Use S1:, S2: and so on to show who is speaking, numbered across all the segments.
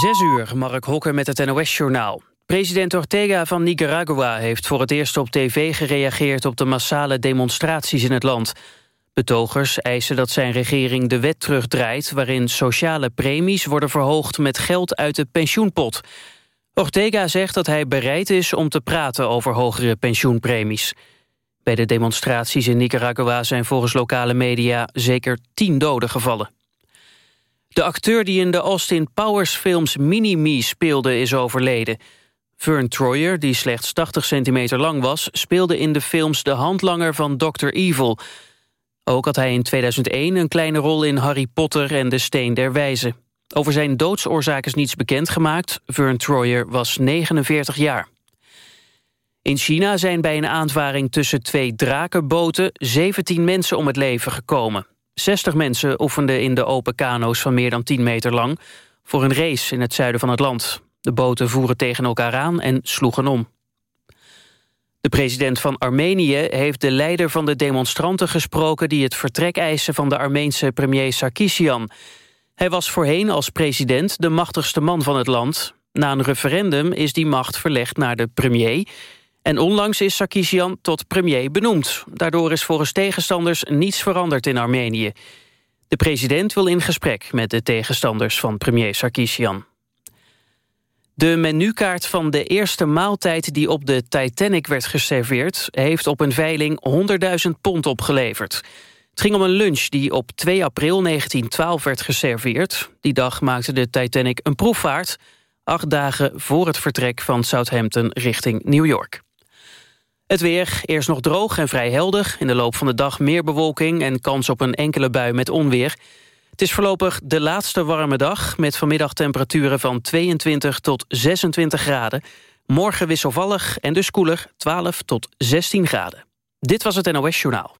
S1: Zes uur, Mark Hokker met het NOS-journaal. President Ortega van Nicaragua heeft voor het eerst op tv gereageerd... op de massale demonstraties in het land. Betogers eisen dat zijn regering de wet terugdraait... waarin sociale premies worden verhoogd met geld uit de pensioenpot. Ortega zegt dat hij bereid is om te praten over hogere pensioenpremies. Bij de demonstraties in Nicaragua zijn volgens lokale media zeker tien doden gevallen. De acteur die in de Austin Powers films Mini-Me speelde is overleden. Vern Troyer, die slechts 80 centimeter lang was... speelde in de films de handlanger van Dr. Evil. Ook had hij in 2001 een kleine rol in Harry Potter en de Steen der Wijzen. Over zijn doodsoorzaak is niets bekendgemaakt. Vern Troyer was 49 jaar. In China zijn bij een aanvaring tussen twee drakenboten... 17 mensen om het leven gekomen. 60 mensen oefenden in de open kano's van meer dan 10 meter lang... voor een race in het zuiden van het land. De boten voeren tegen elkaar aan en sloegen om. De president van Armenië heeft de leider van de demonstranten gesproken... die het vertrek eisen van de Armeense premier Sarkisian. Hij was voorheen als president de machtigste man van het land. Na een referendum is die macht verlegd naar de premier... En onlangs is Sarkisian tot premier benoemd. Daardoor is volgens tegenstanders niets veranderd in Armenië. De president wil in gesprek met de tegenstanders van premier Sarkisian. De menukaart van de eerste maaltijd die op de Titanic werd geserveerd... heeft op een veiling 100.000 pond opgeleverd. Het ging om een lunch die op 2 april 1912 werd geserveerd. Die dag maakte de Titanic een proefvaart... acht dagen voor het vertrek van Southampton richting New York. Het weer, eerst nog droog en vrij helder. In de loop van de dag meer bewolking en kans op een enkele bui met onweer. Het is voorlopig de laatste warme dag... met vanmiddag temperaturen van 22 tot 26 graden. Morgen wisselvallig en dus koeler 12 tot 16 graden. Dit was het NOS Journaal.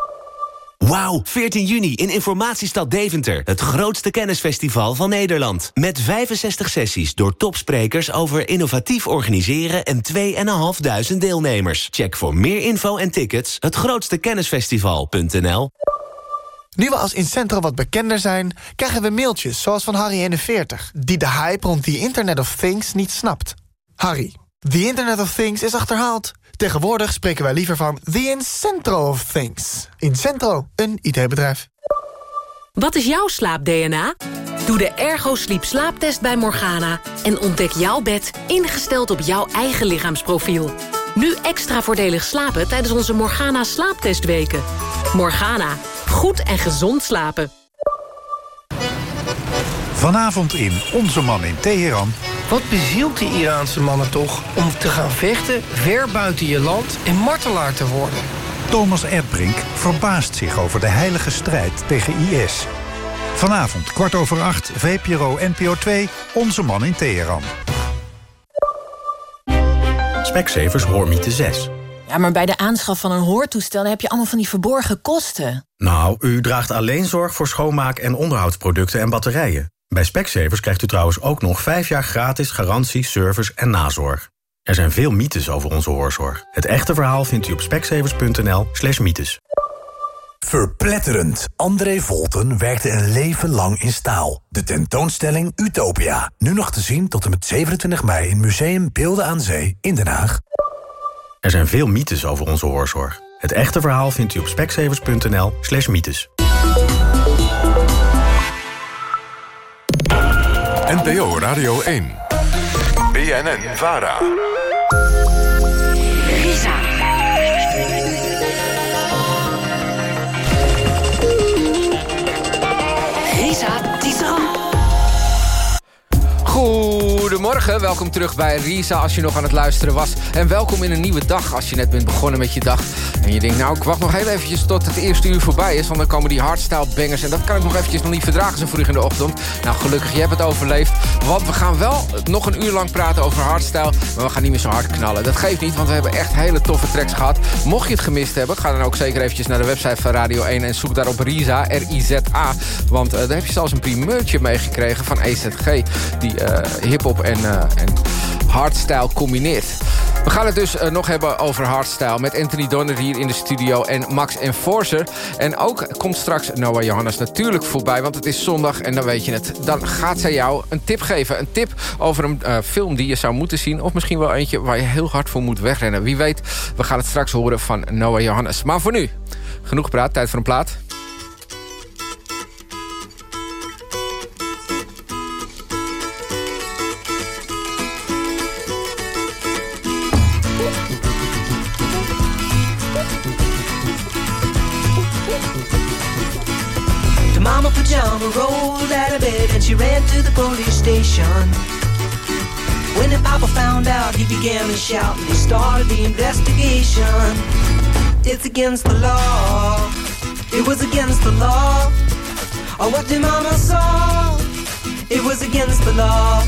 S2: Wauw, 14 juni in Informatiestad Deventer. Het grootste kennisfestival van Nederland. Met 65 sessies door topsprekers over innovatief organiseren... en 2.500 deelnemers. Check voor meer info en tickets hetgrootstekennisfestival.nl
S3: Nu we als Incentro wat bekender zijn... krijgen we mailtjes zoals van Harry41... die de hype rond the Internet of Things niet snapt. Harry, the Internet of Things is achterhaald. Tegenwoordig spreken wij liever van the Incentro of Things. Incentro, een IT-bedrijf.
S4: Wat is jouw slaap-DNA? Doe de Ergo Sleep slaaptest bij Morgana... en ontdek jouw bed ingesteld op jouw eigen lichaamsprofiel. Nu extra voordelig slapen tijdens onze Morgana slaaptestweken. Morgana, goed en gezond slapen.
S5: Vanavond in Onze Man in Teheran...
S6: Wat bezielt die Iraanse mannen toch om te gaan vechten ver buiten je land en martelaar te worden?
S5: Thomas Erdbrink verbaast zich over de heilige strijd tegen IS. Vanavond kwart over acht, VPRO NPO 2, Onze Man in Teheran.
S7: Specsavers Hoormiete 6.
S8: Ja, maar bij de aanschaf van een hoortoestel heb je allemaal van die verborgen kosten.
S7: Nou, u draagt alleen zorg voor schoonmaak- en onderhoudsproducten en batterijen. Bij Specsavers krijgt u trouwens ook nog 5 jaar gratis garantie, service en nazorg. Er zijn veel mythes over onze hoorzorg. Het echte verhaal vindt u op specsavers.nl slash mythes.
S9: Verpletterend. André Volten werkte een leven lang in staal. De tentoonstelling Utopia. Nu nog te zien tot en met 27 mei in Museum Beelden aan Zee in Den Haag.
S7: Er zijn veel mythes over onze hoorzorg. Het echte verhaal vindt u op specsavers.nl slash mythes.
S10: NPO Radio 1. BNN Vara.
S11: Risa. Risa Tisserand.
S6: Goed.
S11: Goedemorgen, welkom terug bij Risa als je nog aan het luisteren was. En welkom in een nieuwe dag als je net bent begonnen met je dag. En je denkt, nou ik wacht nog heel eventjes tot het eerste uur voorbij is... want dan komen die hardstyle bangers en dat kan ik nog eventjes nog niet verdragen zo vroeg in de ochtend. Nou gelukkig, je hebt het overleefd. Want we gaan wel nog een uur lang praten over hardstyle... maar we gaan niet meer zo hard knallen. Dat geeft niet, want we hebben echt hele toffe tracks gehad. Mocht je het gemist hebben, ga dan ook zeker eventjes naar de website van Radio 1... en zoek daar op Risa, R-I-Z-A. Want uh, daar heb je zelfs een primeurtje meegekregen van EZG... die uh, hip-hop en, uh, en hardstyle combineert. We gaan het dus uh, nog hebben over hardstyle... met Anthony Donner hier in de studio en Max Enforcer. En ook komt straks Noah Johannes natuurlijk voorbij... want het is zondag en dan weet je het. Dan gaat zij jou een tip geven. Een tip over een uh, film die je zou moeten zien... of misschien wel eentje waar je heel hard voor moet wegrennen. Wie weet, we gaan het straks horen van Noah Johannes. Maar voor nu, genoeg praat, tijd voor een plaat.
S12: The police station. When the papa found out, he began to shout and he started the investigation. It's against the law. It was against the law. Oh, what the mama saw? It was against the law.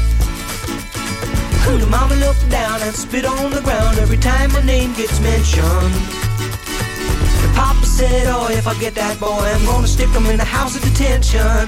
S12: The mama looked down and spit on the ground every time my name gets mentioned. The papa said, oh, if I get that boy, I'm gonna stick him in the house of detention.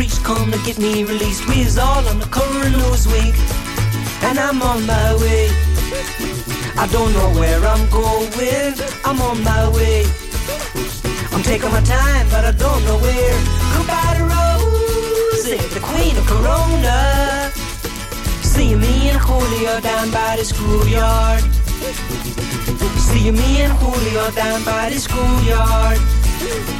S12: Priest come to get me released, we is all on the current news week, and I'm on my way. I don't know where I'm going, I'm on my way. I'm taking my time, but I don't know where. Goodbye to Rose, the queen of Corona. See me and Julio down by the schoolyard. See me and Julio down by the schoolyard.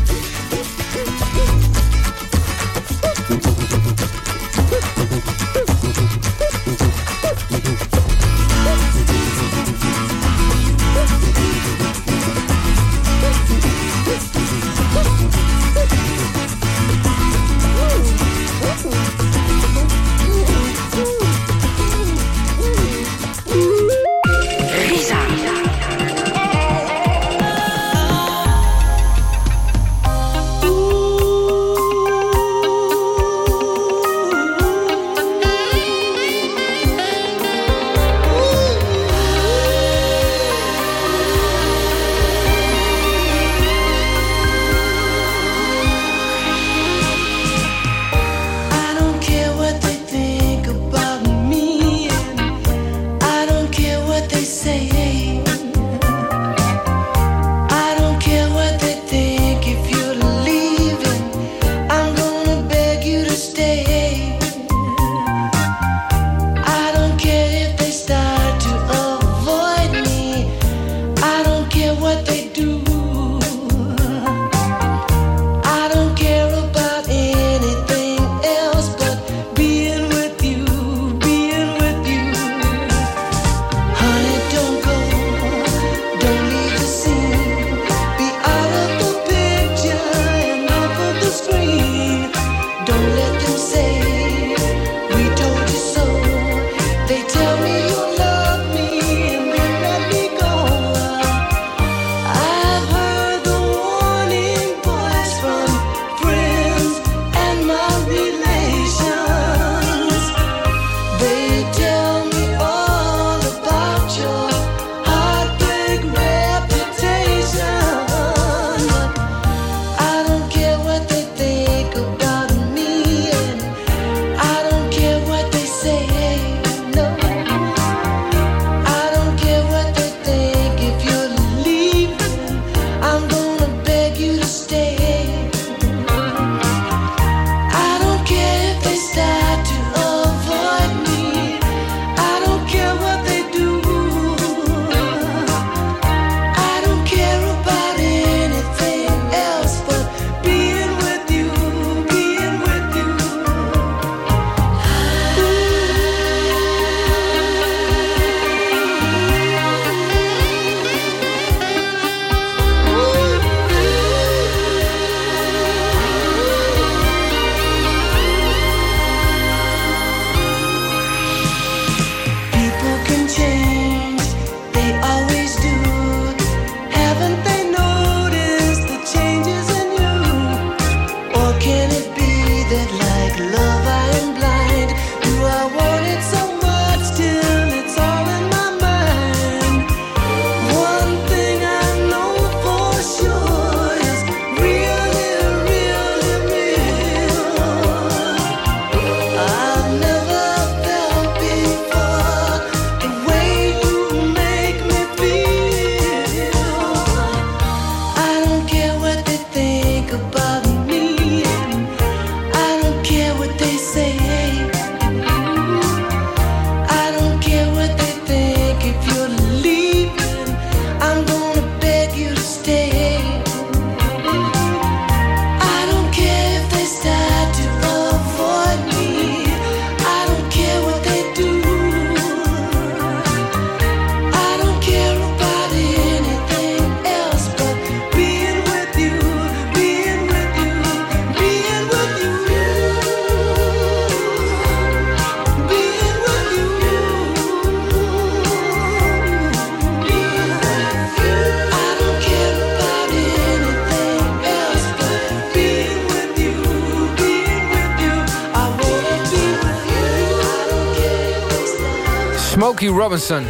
S11: Robinson.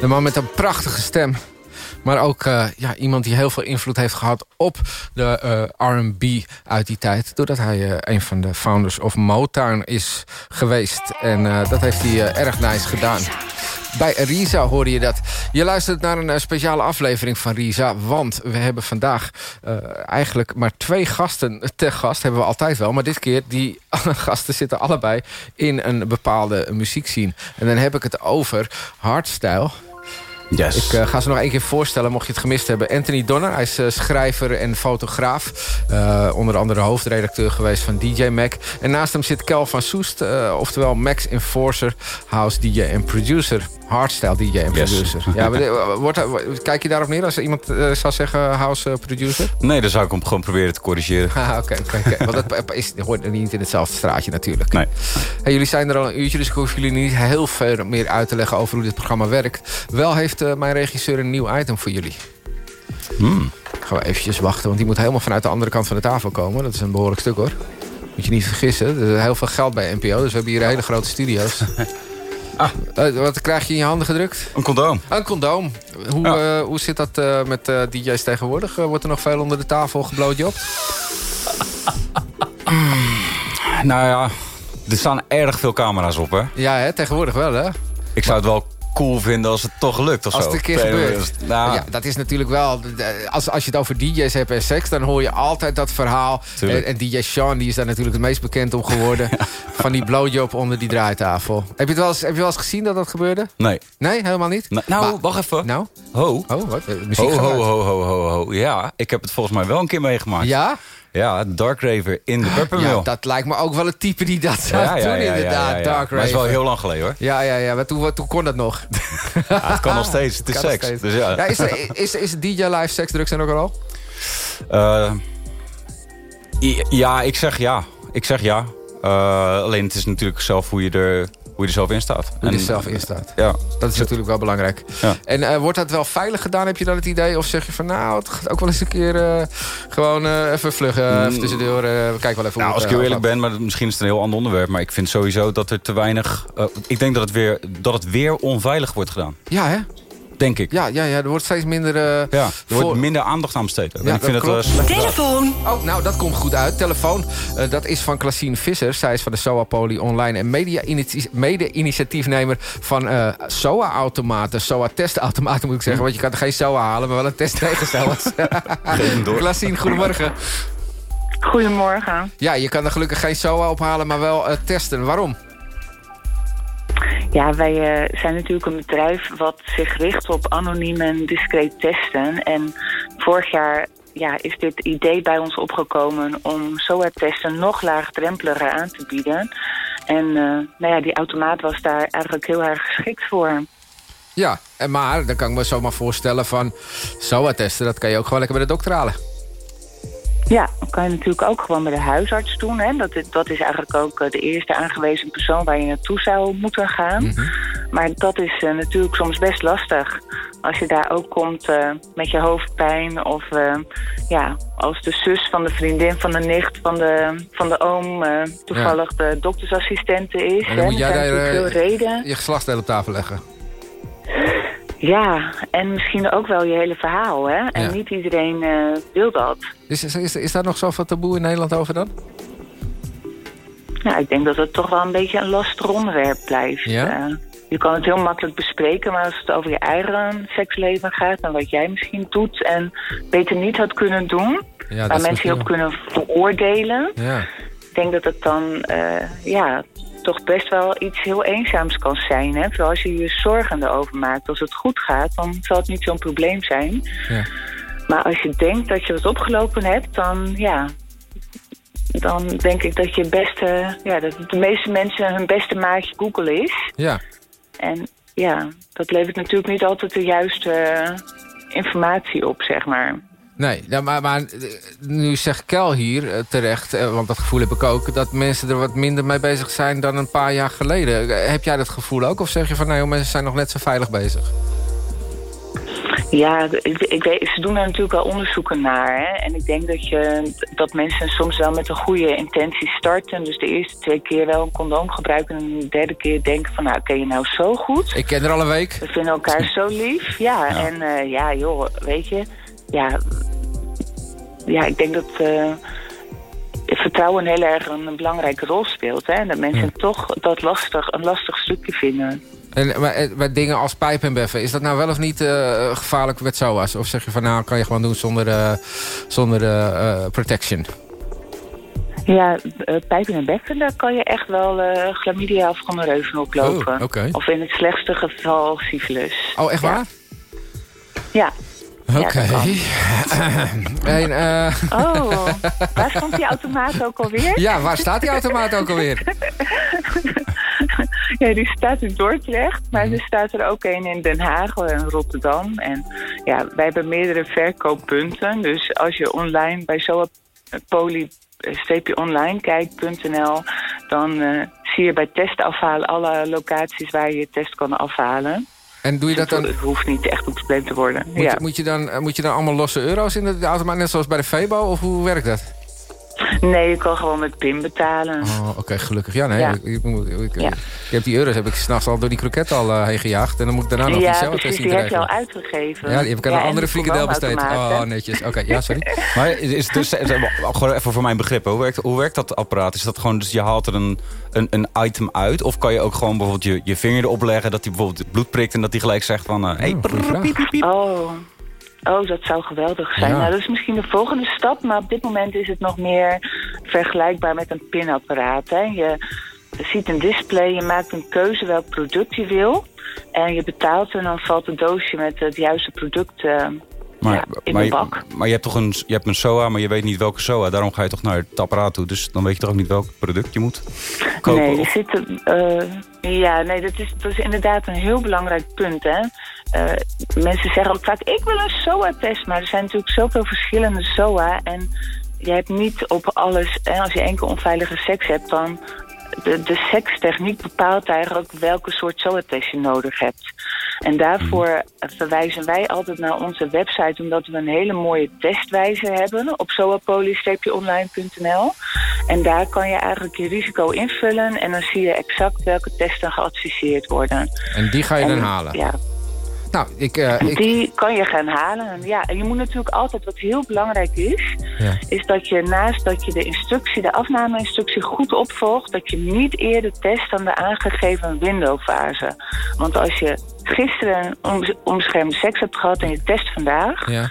S11: De man met een prachtige stem. Maar ook uh, ja, iemand die heel veel invloed heeft gehad op de uh, R&B uit die tijd. Doordat hij uh, een van de founders of Motown is geweest. En dat heeft hij erg nice gedaan. Bij Risa hoorde je dat. Je luistert naar een speciale aflevering van Risa. Want we hebben vandaag eigenlijk maar twee gasten te gast. Hebben we altijd wel. Maar dit keer, die gasten zitten allebei in een bepaalde muziekscene. En dan heb ik het over hardstyle...
S13: Yes.
S11: Ik uh, ga ze nog één keer voorstellen, mocht je het gemist hebben. Anthony Donner, hij is uh, schrijver en fotograaf. Uh, onder andere hoofdredacteur geweest van DJ Mac. En naast hem zit Kel van Soest, oftewel Max Enforcer, house DJ en producer. Hardstyle DJ en producer. Ja, wordt, kijk je daarop neer als iemand zou zeggen house producer?
S13: Nee, dan zou ik hem gewoon proberen te corrigeren.
S11: Ah, oké. Okay, okay, Want dat is, hoort niet in hetzelfde straatje natuurlijk.
S13: Nee.
S11: Hey, jullie zijn er al een uurtje, dus ik hoef jullie niet heel veel meer uit te leggen over hoe dit programma werkt. Wel heeft uh, mijn regisseur een nieuw item voor jullie.
S13: Hmm.
S11: Gaan we eventjes wachten, want die moet helemaal vanuit de andere kant van de tafel komen. Dat is een behoorlijk stuk hoor. Moet je niet vergissen. Er is heel veel geld bij NPO, dus we hebben hier hele grote studio's. Ah. Uh, wat krijg je in je handen gedrukt?
S13: Een condoom.
S11: Een condoom. Hoe, ja. uh, hoe zit dat uh, met DJ's tegenwoordig? wordt er nog veel onder de tafel geblootjopt?
S13: nou ja, er staan erg veel camera's op, hè?
S11: Ja, hè? tegenwoordig wel, hè?
S13: Ik zou het wel cool vinden als het toch lukt of
S11: als
S13: zo.
S11: het een keer gebeurt. Nou, ja, dat is natuurlijk wel... Als, als je het over DJ's hebt en seks... dan hoor je altijd dat verhaal. En, en, DJ Sean die is daar natuurlijk het meest bekend om geworden. van die blowjob onder die draaitafel. Heb je, het wel eens, heb je wel eens gezien dat dat gebeurde?
S13: Nee.
S11: Nee, helemaal niet?
S13: Nou, nou wacht even.
S11: Nou?
S13: Ho.
S11: Oh, wat?
S13: Ho, ho, ho, ho, ho, ho. Ja, ik heb het volgens mij wel een keer meegemaakt.
S11: Ja?
S13: Ja, Dark Raver in de Peppermill.
S11: Ja, dat lijkt me ook wel het type die dat zou ja, doen ja, inderdaad, Dark Raver.
S13: Maar het is wel heel lang geleden hoor.
S11: Ja, ja, ja. Maar toen, toen kon dat nog.
S13: het kan nog steeds, het is seks. Dus ja.
S11: is, er, is, is DJ live seks, drugs en ook al?
S13: Uh, ja, ik zeg ja. Ik zeg ja. Uh, alleen het is natuurlijk zelf hoe je er hoe je er zelf in staat.
S11: Hoe je er zelf in staat.
S13: Ja.
S11: Dat is natuurlijk wel belangrijk.
S13: Ja.
S11: En uh, wordt dat wel veilig gedaan, heb je dan het idee? Of zeg je van nou, het gaat ook wel eens een keer uh, gewoon uh, even vluggen, even tussendoor. we kijken wel even
S13: nou, Als ik heel eerlijk ben, maar misschien is het een heel ander onderwerp. Maar ik vind sowieso dat er te weinig... ik denk dat het, weer, dat het weer onveilig wordt gedaan.
S11: Ja, hè?
S13: Denk ik.
S11: Ja, ja, ja er wordt steeds minder... Uh,
S13: ja, er voor... wordt minder aandacht aan besteed.
S11: Ja,
S13: ik vind
S11: klopt.
S13: het uh,
S4: Telefoon!
S11: Oh, nou, dat komt goed uit. Telefoon, uh, dat is van Klaasien Visser. Zij is van de SOA Poly Online en mede-initiatiefnemer van SOA-automaten. SOA-testautomaten moet ik zeggen. Want je kan er geen SOA halen, maar wel een test tegen SOA's. Klaasien, goedemorgen.
S14: Goedemorgen.
S11: Ja, je kan er gelukkig geen SOA ophalen, maar wel testen. Waarom?
S14: Ja, wij uh, zijn natuurlijk een bedrijf wat zich richt op anoniem en discreet testen. En vorig jaar ja, is dit idee bij ons opgekomen om SOA-testen nog laagdrempeliger aan te bieden. En uh, nou ja, die automaat was daar eigenlijk heel erg geschikt voor.
S11: Ja, en maar dan kan ik me zomaar voorstellen van SOA-testen, dat kan je ook gewoon lekker bij de dokter halen.
S14: Ja, dat kan je natuurlijk ook gewoon bij de huisarts doen. Hè. Dat, dat is eigenlijk ook de eerste aangewezen persoon waar je naartoe zou moeten gaan.
S11: Mhm.
S14: Maar dat is uh, natuurlijk soms best lastig. Als je daar ook komt uh, met je hoofdpijn of uh, ja, als de zus van de vriendin, van de nicht, van de, van de oom toevallig ja. de doktersassistente is.
S11: En dan moet jij daar
S14: veel reden.
S11: je geslachtsdeel op tafel leggen.
S14: Ja, en misschien ook wel je hele verhaal, hè? En
S11: Ja.
S14: niet iedereen eh, wil dat.
S11: Is, is, is, is daar nog zoveel taboe in Nederland over dan?
S14: Nou, ik denk dat het toch wel een beetje een lastig onderwerp blijft.
S11: Ja?
S14: Eh, je kan het heel makkelijk bespreken, maar als het over je eigen seksleven gaat... en wat jij misschien doet en beter niet had kunnen doen...
S11: Ja,
S14: waar mensen je op kunnen veroordelen...
S11: Ja.
S14: ik denk dat het dan eh, ja, toch best wel iets heel eenzaams kan zijn. Hè? Vooral als je je zorgen erover maakt. Als het goed gaat, dan zal het niet zo'n probleem zijn.
S11: Ja.
S14: Maar als je denkt dat je wat opgelopen hebt, dan ja... Dan denk ik dat je beste, ja, dat de meeste mensen hun beste maatje Google is.
S11: Ja.
S14: En ja, dat levert natuurlijk niet altijd de juiste eh, informatie op, zeg maar.
S11: Nee, ja, maar, maar eh, nu zegt Kel hier eh, terecht, eh, want dat gevoel heb ik ook... dat mensen er wat minder mee bezig zijn dan een paar jaar geleden. Heb jij dat gevoel ook? Of zeg je van, nee, joh, mensen zijn nog net zo veilig bezig?
S14: Ja, ik, ik weet, ze doen daar natuurlijk wel onderzoeken naar. Hè? En ik denk dat, je, dat mensen soms wel met een goede intentie starten. Dus de eerste twee keer wel een condoom gebruiken... en de derde keer denken van, nou, ken je nou zo goed?
S11: Ik ken er al een week.
S14: We vinden elkaar zo lief. Ja, en eh, ja, joh, weet je... Ja, ja ik denk dat... eh, vertrouwen heel erg een, belangrijke rol speelt. Hè? En dat mensen toch dat lastig, een lastig stukje vinden.
S11: En maar, eh, bij dingen als pijpen en beffen, is dat nou wel of niet eh, gevaarlijk met SOA's? Of zeg je van nou, kan je gewoon doen zonder, zonder eh, protection?
S14: Ja, pijpen en bekken, daar kan je echt wel chlamydia of gonorreuzen oplopen.
S11: Oh.
S14: Of in het slechtste geval syfilis.
S11: Oh, echt waar?
S14: Ja.
S11: Oké. en, eh,
S14: Oh, waar stond die automaat ook alweer?
S11: Ja, waar staat die automaat ook alweer?
S14: Ja, die staat in Dordrecht, maar er staat er ook een in Den Haag en Rotterdam. En ja, wij hebben meerdere verkooppunten. Dus als je online bij zo'n poly-online kijkt.nl, dan eh, zie je bij test afhalen alle locaties waar je je test kan afhalen.
S11: En doe je dat dan...
S14: Het hoeft niet echt een probleem te worden.
S11: Moet,
S14: ja.
S11: moet, je dan, eh, moet je dan allemaal losse euro's in de, de automaat, net zoals bij de Febo? Of hoe werkt dat?
S14: Nee, je kan gewoon met PIN betalen.
S11: Oh, oké, gelukkig. Ja, nee,
S14: Ja.
S11: Ik, ik, moet- ik,
S14: Ja.
S11: ik heb die euro's heb ik s'nachts al door die kroket al eh, heen gejaagd. En dan moet ik daarna nog die
S14: ja,
S11: zelf
S14: precies,
S11: zien
S14: die heb je al uitgegeven.
S11: Ja, die heb ik aan een
S14: en
S11: andere
S14: de
S11: frikandel besteed. Oh, netjes. Oké, ja, sorry.
S13: Maar is is dus, gewoon even voor mijn begrip, hoe werkt, hoe werkt dat apparaat? Is dat gewoon, dus je haalt er een, een, een item uit? Of kan je ook gewoon bijvoorbeeld je, je vinger erop leggen... dat hij bijvoorbeeld het bloed prikt en dat hij gelijk zegt van... eh, hey, piep, piep, piep.
S14: Oh. Oh, dat zou geweldig zijn.
S13: Ja.
S14: Nou, dat is misschien de volgende stap. Maar op dit moment is het nog meer vergelijkbaar met een pinapparaat. Hè. Je ziet een display, je maakt een keuze welk product je wil. En je betaalt en dan valt een doosje met het juiste product eh,
S13: Maar,
S14: ja, in
S13: maar,
S14: de
S13: je,
S14: bak.
S13: maar je hebt toch een, je hebt een SOA, maar je weet niet welke SOA. Daarom ga je toch naar het apparaat toe. Dus dan weet je toch ook niet welk product je moet kopen?
S14: Nee,
S13: of-
S14: zit er, eh, ja, nee dat, is, dat is inderdaad een heel belangrijk punt. Hè? Eh, mensen zeggen ook vaak, ik wil een SOA-test. Maar er zijn natuurlijk zoveel verschillende SOA. En je hebt niet op alles... En als je enkel onveilige seks hebt, dan... De, de sekstechniek bepaalt eigenlijk welke soort SOA-test je nodig hebt. En daarvoor verwijzen wij altijd naar onze website... omdat we een hele mooie testwijzer hebben op soapoly-online.nl. En daar kan je eigenlijk je risico invullen... en dan zie je exact welke testen geadviseerd worden.
S11: En die ga je dan
S14: En,
S11: halen?
S14: Ja,
S11: Nou, ik... eh, ik
S14: die kan je gaan halen. En Ja, en je moet natuurlijk altijd, wat heel belangrijk is...
S11: Ja.
S14: is dat je naast dat je de instructie, de afname-instructie goed opvolgt... dat je niet eerder test dan de aangegeven windowfase. Want als je gisteren een onbes- onbeschermde seks hebt gehad en je test vandaag...
S11: ja.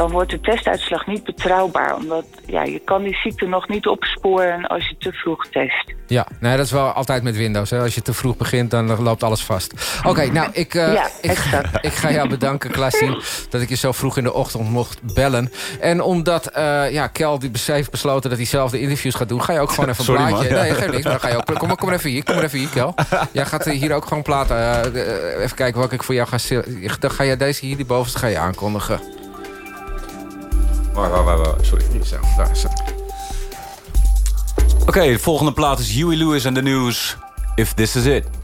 S14: Dan wordt de testuitslag niet betrouwbaar. Omdat ja, je kan die ziekte nog niet opsporen als je te vroeg test.
S11: Ja, nee, dat is wel altijd met Windows. Hè. Als je te vroeg begint, dan loopt alles vast. Oké, nou, ik, eh,
S14: Ja,
S11: ik, ik ga jou bedanken, Klaasien... dat ik je zo vroeg in de ochtend mocht bellen. En omdat eh, ja, Kel die heeft besloten dat hij zelf de interviews gaat doen... ga je ook gewoon even
S13: Sorry,
S11: een blaadje...
S13: man.
S11: Nee, geef niks, maar dan ga je ook... Kom, maar- kom maar even hier, kom maar even hier, Kel. Jij gaat hier ook gewoon platen. eh, even kijken welke ik voor jou ga... Dan ga jij deze hier, die bovenste, ga je aankondigen.
S13: Waar, waar, sorry.
S11: Zo, daar.
S13: Oké, de volgende plaat is Huey Lewis and the News. If This Is It.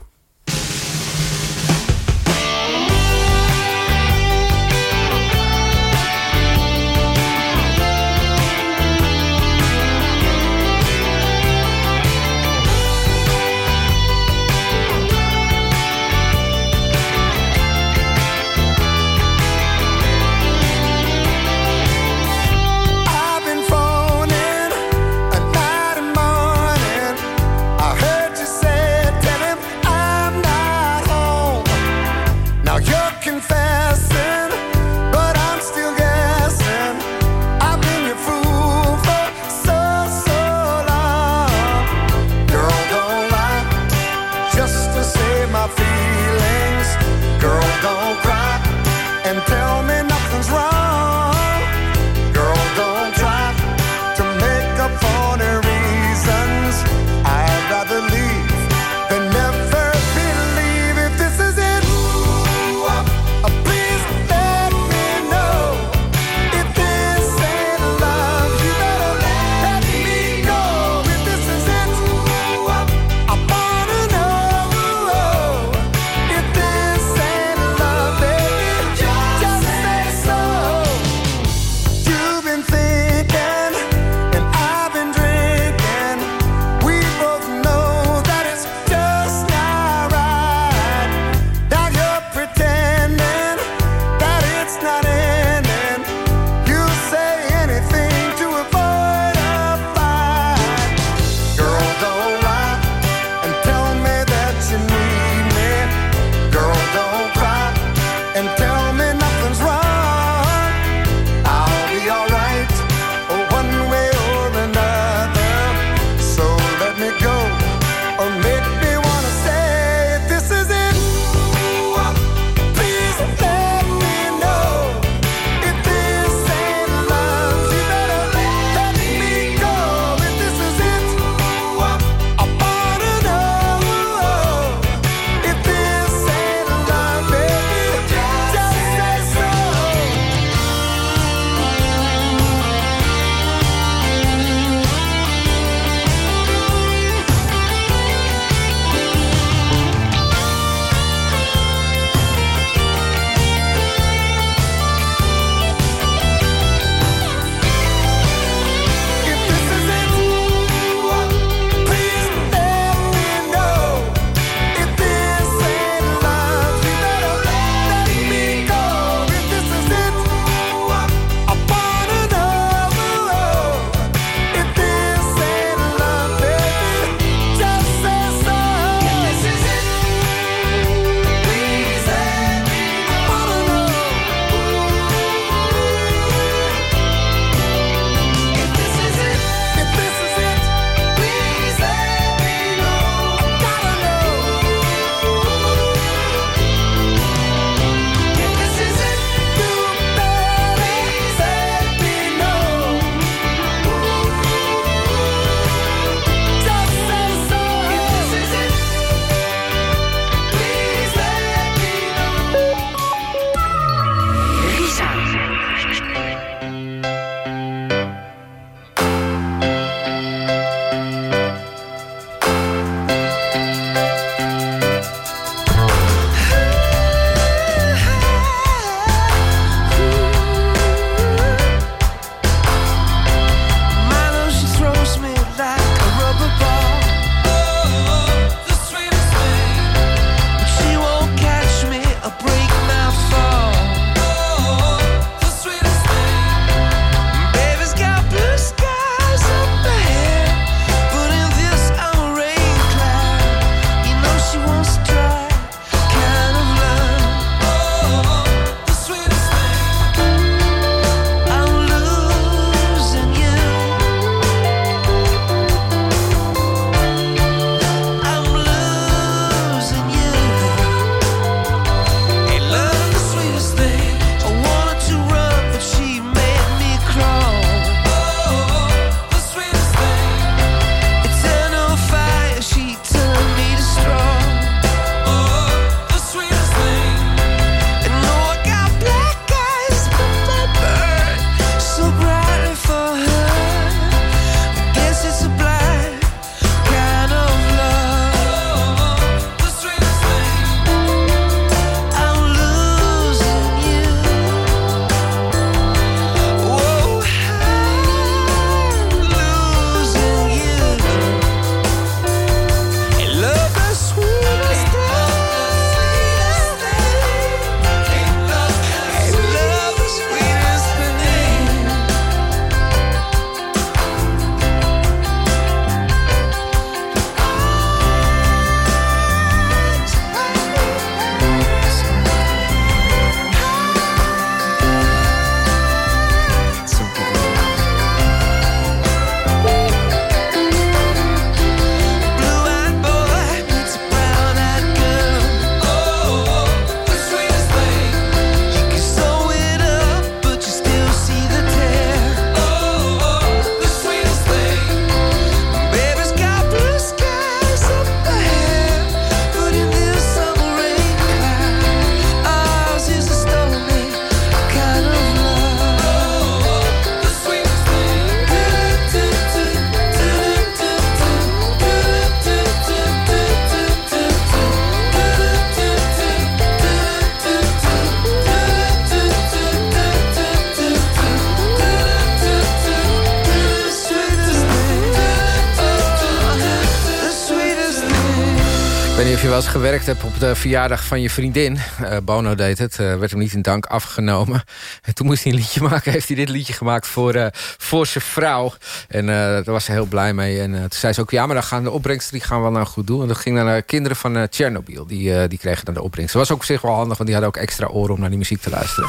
S11: Gewerkt hebt op de verjaardag van je vriendin. Eh, Bono deed het, eh, werd hem niet in dank afgenomen. En toen moest hij een liedje maken, heeft hij dit liedje gemaakt voor, eh, voor zijn vrouw. En daar was ze heel blij mee. En toen zei ze ook, ja, maar dan gaan de opbrengsten die gaan wel naar een goed doel. En dat ging naar de kinderen van Tsjernobyl. Die, die kregen dan de opbrengst. Dat was ook op zich wel handig, want die hadden ook extra oren om naar die muziek te luisteren.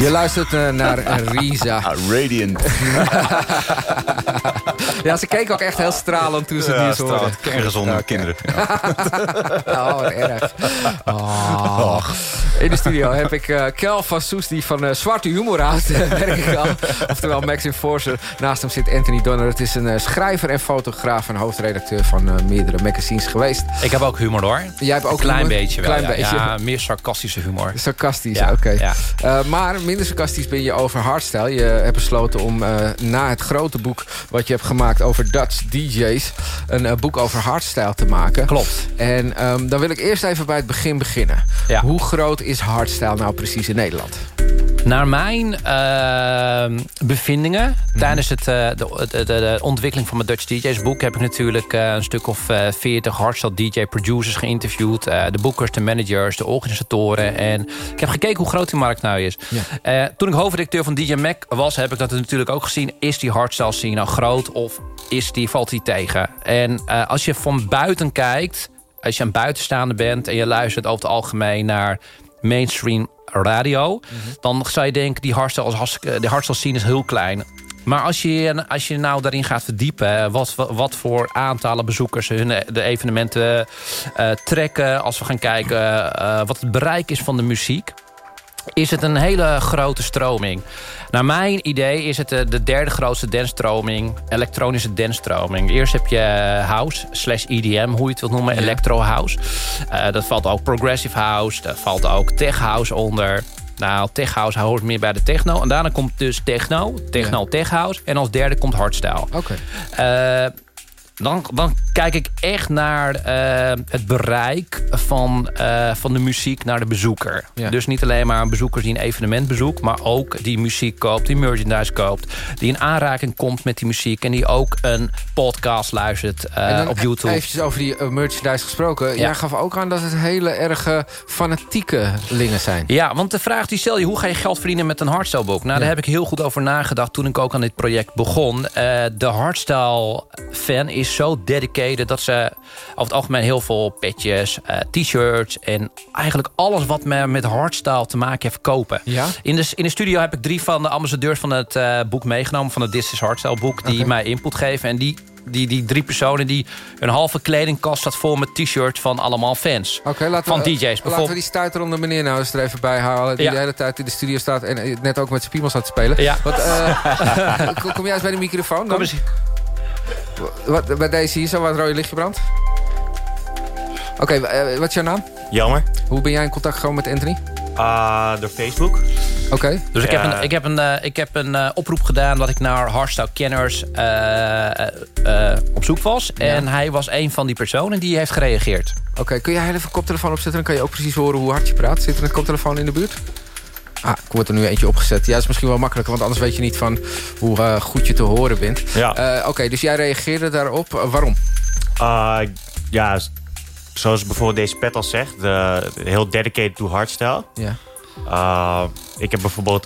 S11: Je luistert naar Risa.
S13: Radiant.
S11: ja, ze keek ook echt heel stralend toen ze
S13: Ja,
S11: nieuws hoorde.
S13: stralend. Kerngezonde kinderen.
S11: Oh, erg. Oh. In de studio heb ik eh Kel van Soes, die van eh, Zwarte Humor houdt, eh, merk ik al. Oftewel Max Enforcer. Naast hem zit Anthony Donner. Het is een eh, schrijver en fotograaf en hoofdredacteur van eh, meerdere magazines geweest.
S15: Ik heb ook humor hoor.
S11: Jij hebt ook
S15: een klein
S11: humor?
S15: beetje wel.
S11: Klein
S15: ja.
S11: beetje.
S15: Ja, meer sarcastische humor.
S11: Sarcastisch,
S15: Ja,
S11: oké.
S15: ja.
S11: Eh, maar minder sarcastisch ben je over hardstyle. Je hebt besloten om eh, na het grote boek wat je hebt gemaakt over Dutch DJ's... een eh, boek over hardstyle te maken.
S15: Klopt.
S11: En ehm, dan wil ik eerst even bij het begin beginnen. Hoe groot is hardstyle nou precies in Nederland?
S15: Naar mijn eh, bevindingen
S11: Mhm.
S15: tijdens het, eh, de, de, de, ontwikkeling van mijn Dutch DJ's boek... heb ik natuurlijk eh, een stuk of 40 hardstyle DJ producers geïnterviewd. de boekers, de managers, de organisatoren. En ik heb gekeken hoe groot die markt nou is. Toen ik hoofdredacteur van DJ Mac was, heb ik dat natuurlijk ook gezien. Is die hardstyle scene nou groot of is die, valt die tegen? En als je van buiten kijkt, als je een buitenstaander bent... en je luistert over het algemeen naar mainstream radio... dan zou je denken, die hardstyle, als hartstikke- de hardstyle scene is heel klein. Maar als je, als je nou daarin gaat verdiepen... wat, wat voor aantallen bezoekers hun de evenementen eh, trekken... als we gaan kijken eh, wat het bereik is van de muziek is het een hele grote stroming. Naar mijn idee is het eh, de derde grootste dansstroming, elektronische dansstroming. Eerst heb je eh, house, slash EDM, hoe je het wilt noemen, electro house. Eh, dat valt ook progressive house, daar valt ook tech house onder. Nou, tech house hoort meer bij de techno. En daarna komt dus techno, techno tech house. En als derde komt hardstyle.
S11: Oké.
S15: Dan, dan kijk ik echt naar eh, het bereik van, eh, van de muziek naar de bezoeker.
S11: Ja.
S15: Dus niet alleen maar een bezoeker die een evenement bezoekt... maar ook die muziek koopt, die merchandise koopt... die in aanraking komt met die muziek... en die ook een podcast luistert eh,
S11: en dan
S15: op YouTube.
S11: Eventjes over die merchandise gesproken. Jij gaf ook aan dat het hele erge fanatieke lingen zijn.
S15: Ja, want de vraag die stel je, hoe ga je geld verdienen met een hardstyle boek? Nou, daar heb ik heel goed over nagedacht toen ik ook aan dit project begon. De hardstyle fan is zo dedicated dat ze over het algemeen heel veel petjes, eh, t-shirts en eigenlijk alles wat me met hardstyle te maken heeft kopen.
S11: Ja?
S15: In de, in de studio heb ik drie van de ambassadeurs van het eh, boek meegenomen, van het This is Hardstyle boek, die mij input geven. En die, die, die drie personen, die een halve kledingkast staat vol met t-shirts van allemaal fans.
S11: Oké, laten
S15: van
S11: we,
S15: DJ's
S11: Laten we
S15: bijvoorbeeld.
S11: die stuiterende meneer nou eens er even bij halen. Die
S15: Ja.
S11: de hele tijd in de studio staat en eh, net ook met zijn piemels aan het spelen.
S15: Ja.
S11: Wat, kom- kom jij eens bij de microfoon dan?
S15: Kom eens.
S11: Wat, bij deze hier zo, waar het rode lichtje brandt. Oké, eh, wat is jouw naam?
S16: Jammer.
S11: Hoe ben jij in contact gekomen met Anthony?
S16: Ah, door Facebook.
S11: Oké.
S15: Dus ik heb een, ik heb een, eh, ik heb een eh, oproep gedaan dat ik naar hardstyle-kenners eh, eh, eh, op zoek was. En hij was een van die personen die heeft gereageerd.
S11: Oké, kun jij heel even koptelefoon opzetten? Dan kan je ook precies horen hoe hard je praat. Zit er een koptelefoon in de buurt? Ah, er wordt er nu eentje opgezet. Ja, dat is misschien wel makkelijker, want anders weet je niet van hoe eh, goed je te horen bent.
S16: Ja.
S11: Eh, Oké, dus jij reageerde daarop. Eh, waarom?
S16: Ah, ja, zoals bijvoorbeeld deze pet al zegt. de- heel dedicated to hardstyle.
S11: Ja.
S16: Ah, ik heb bijvoorbeeld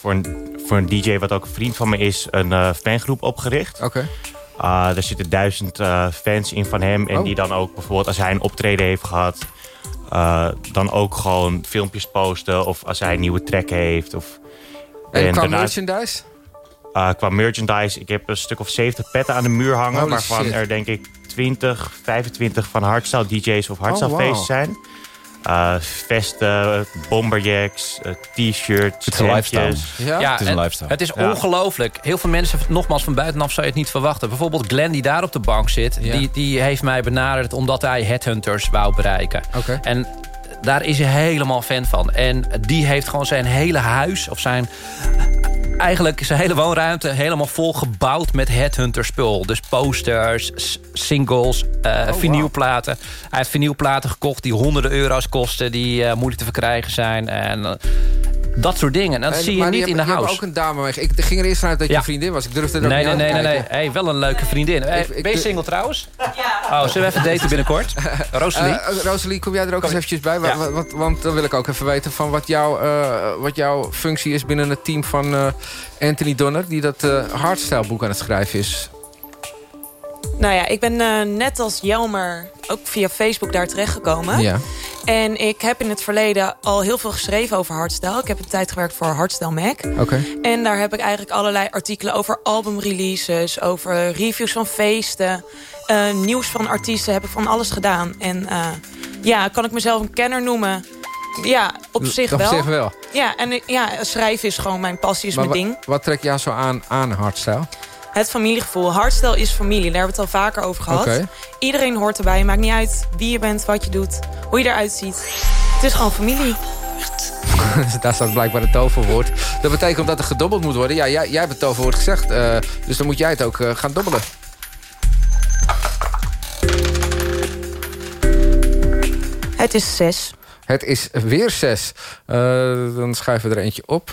S16: voor, een, voor een DJ wat ook een vriend van me is... een fangroep opgericht.
S11: Oké.
S16: Ah, daar zitten duizend fans in van hem. En
S11: Oh.
S16: die dan ook bijvoorbeeld als hij een optreden heeft gehad... eh, dan ook gewoon filmpjes posten. Of als hij een nieuwe track heeft. Of,
S11: En, qua
S16: daarnaast-
S11: merchandise?
S16: Uh, qua merchandise, ik heb een stuk of 70 petten aan de muur hangen.
S11: Holy
S16: waarvan
S11: shit.
S16: er denk ik 20, 25 van hardstyle DJ's of hardstyle
S11: Oh, wow.
S16: feesten zijn. Uh, vesten, bomberjacks, uh, t-shirts,
S13: Het is een lifestyle.
S15: Ja,
S13: Het is een
S15: en
S13: lifestyle.
S15: Het is
S16: Ja.
S15: ongelooflijk. Heel veel mensen, nogmaals van buitenaf zou je het niet verwachten. Bijvoorbeeld Glenn die daar op de bank zit.
S11: Ja.
S15: Die, die heeft mij benaderd omdat hij headhunters wou bereiken.
S11: Oké.
S15: En daar is hij helemaal fan van. En die heeft gewoon zijn hele huis of zijn... Eigenlijk zijn hele woonruimte helemaal vol gebouwd met headhunter spul. Dus posters, singles,
S11: wow.
S15: vinylplaten. Hij heeft vinylplaten gekocht die honderden euro's kosten. Die eh, moeilijk te verkrijgen zijn. En eh, Dat soort dingen. En dat
S11: En-
S15: zie je niet in de house.
S11: ook een dame mee. Ik ging er eerst vanuit dat je
S15: Ja.
S11: vriendin was. Ik durfde er
S15: Nee,
S11: niet
S15: nee,
S11: aan
S15: nee,
S11: te
S15: nee, nee. Hey, wel een leuke vriendin. Hey,
S11: Ik- ik-
S15: ben je single trouwens? Ja. Oh, zullen we even daten binnenkort? Rosalie?
S11: Eh, eh, Rosalie, kom jij er ook eens eventjes bij? Wa- wa- Want, want dan wil ik ook even weten van wat, jouw eh, wat jouw functie is binnen het team van eh, Anthony Donner... die dat eh hardstyle boek aan het schrijven is.
S17: Nou ja, ik ben eh, net als Jelmer ook via Facebook daar terechtgekomen.
S11: Ja.
S17: En ik heb in het verleden al heel veel geschreven over hardstyle. Ik heb een tijd gewerkt voor Hardstyle Mac.
S11: Oké.
S17: En daar heb ik eigenlijk allerlei artikelen over albumreleases... over reviews van feesten, eh, nieuws van artiesten... heb ik van alles gedaan. En eh, ja, kan ik mezelf een kenner noemen? Ja, op zich
S11: Op
S17: wel.
S11: zich wel.
S17: Ja, en ja, schrijven is gewoon mijn passie, is
S11: Maar
S17: mijn ding.
S11: Wat trekt jou zo aan, aan hardstyle?
S17: Het familiegevoel. Hardstyle is familie. Daar hebben we het al vaker over gehad. Iedereen hoort erbij. Maakt niet uit wie je bent, wat je doet, hoe je eruit ziet. Het is gewoon familie.
S11: Daar staat blijkbaar het toverwoord. Dat betekent dat er gedobbeld moet worden. Ja, jij, jij hebt het toverwoord gezegd. eh, dus dan moet jij het ook eh, gaan dobbelen.
S17: Het is zes.
S11: Het is weer zes. Eh, dan schuiven we er eentje op.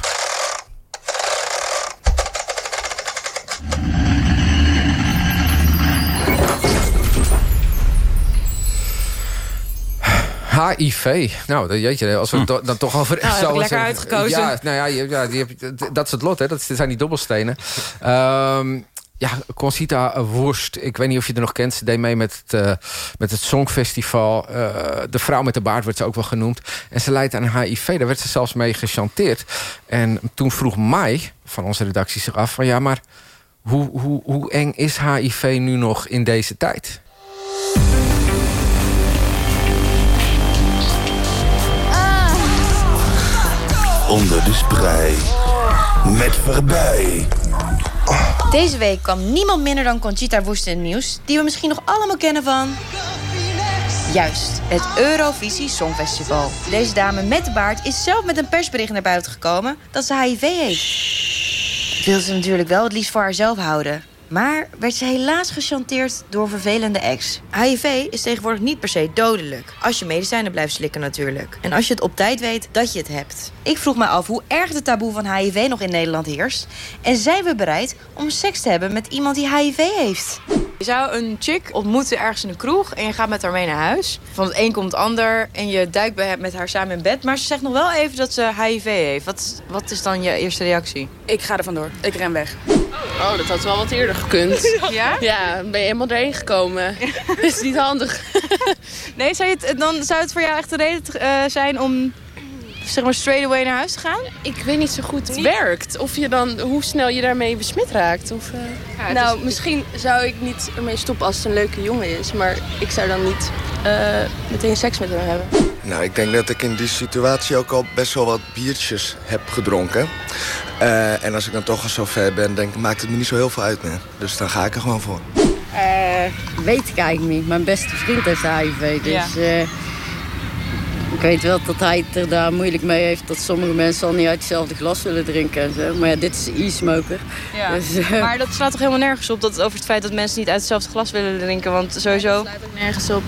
S11: HIV. Nou, jeetje, als we het to- dan toch over...
S17: Nou, heb ik
S11: zo-
S17: lekker uitgekozen.
S11: Ja, nou ja, je- ja die heb, je- dat is het lot, hè. Dat zijn die dobbelstenen. Ehm, ja, Concita Worst. Ik weet niet of je er nog kent. Ze deed mee met het, eh, met het Songfestival. Eh, de vrouw met de baard werd ze ook wel genoemd. En ze leidt aan HIV. Daar werd ze zelfs mee gechanteerd. En toen vroeg Mai van onze redactie zich af... van ja, maar hoe, hoe, hoe eng is HIV nu nog in deze tijd?
S9: Onder de sprei. Met voorbij.
S18: Deze week kwam niemand minder dan Conchita Wurst in het nieuws... die we misschien nog allemaal kennen van... Juist, het Eurovisie Songfestival. Deze dame met de baard is zelf met een persbericht naar buiten gekomen... dat ze HIV heeft. Wil ze natuurlijk wel het liefst voor haarzelf houden. Maar werd ze helaas gechanteerd door vervelende ex. HIV is tegenwoordig niet per se dodelijk. Als je medicijnen blijft slikken natuurlijk. En als je het op tijd weet dat je het hebt. Ik vroeg me af hoe erg de taboe van HIV nog in Nederland heerst. En zijn we bereid om seks te hebben met iemand die HIV heeft?
S19: Je zou een chick ontmoeten ergens in een kroeg en je gaat met haar mee naar huis. Van het een komt het ander en je duikt bij- met haar samen in bed. Maar ze zegt nog wel even dat ze HIV heeft. Wat, wat is dan je eerste reactie?
S20: Ik ga er vandoor. Ik ren weg. Oh, dat had wel wat eerder gekund.
S19: Ja?
S20: Ja, ben je helemaal erheen gekomen. is niet handig.
S19: Nee, zou je het, dan zou het voor jou echt de reden eh, zijn om zeg maar straight away naar huis te gaan?
S20: Ik weet niet zo goed het werkt. Of je dan, hoe snel je daarmee besmet raakt. Of, eh, nou,
S19: is-
S20: misschien zou ik niet ermee stoppen als het een leuke jongen is. Maar ik zou dan niet eh, meteen seks met hem hebben.
S21: Nou, ik denk dat ik in die situatie ook al best wel wat biertjes heb gedronken. Eh, en als ik dan toch al zo ver ben, denk ik, maakt het me niet zo heel veel uit meer. Dus dan ga ik er gewoon voor.
S22: Eh, weet ik eigenlijk niet. Mijn beste vriend heeft HIV. Dus
S19: Ja.
S22: Ik weet wel dat hij het er daar moeilijk mee heeft. Dat sommige mensen al niet uit hetzelfde glas willen drinken en zo. Maar ja, dit is e-smoker.
S19: Ja.
S22: Dus, eh,
S19: Maar dat slaat toch helemaal nergens op dat, over het feit dat mensen niet uit hetzelfde glas willen drinken? Want sowieso...
S23: nergens op.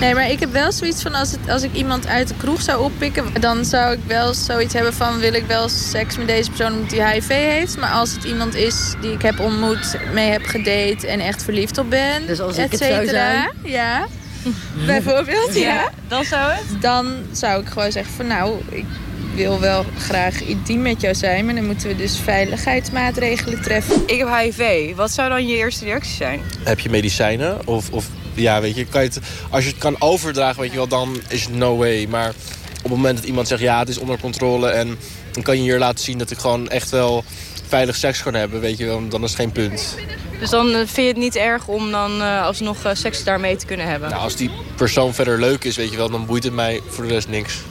S23: Nee, maar ik heb wel zoiets van als, het, als ik iemand uit de kroeg zou oppikken, dan zou ik wel zoiets hebben van wil ik wel seks met deze persoon omdat hij HIV heeft. Maar als het iemand is die ik heb ontmoet, mee heb gedate en echt verliefd op ben,
S22: Dus als ik
S23: et
S22: het zou zijn?
S23: Ja. Bijvoorbeeld, ja.
S19: Ja, Dan zou het?
S23: Dan zou ik gewoon zeggen van nou, ik wil wel graag intiem met jou zijn, maar dan moeten we dus veiligheidsmaatregelen treffen.
S19: Ik heb HIV. Wat zou dan je eerste reactie zijn?
S24: Heb je medicijnen? Of, of ja, weet je, kan je het, als je het kan overdragen, weet je wel, dan is het no way. Maar op het moment dat iemand zegt, ja, het is onder controle... en dan kan je hier laten zien dat ik gewoon echt wel veilig seks kan hebben, weet je wel, dan is het geen punt.
S19: Dus dan eh, vind je het niet erg om dan eh, alsnog eh, seks daarmee te kunnen hebben?
S24: Nou, als die persoon verder leuk is, weet je wel, dan boeit het mij voor de rest niks.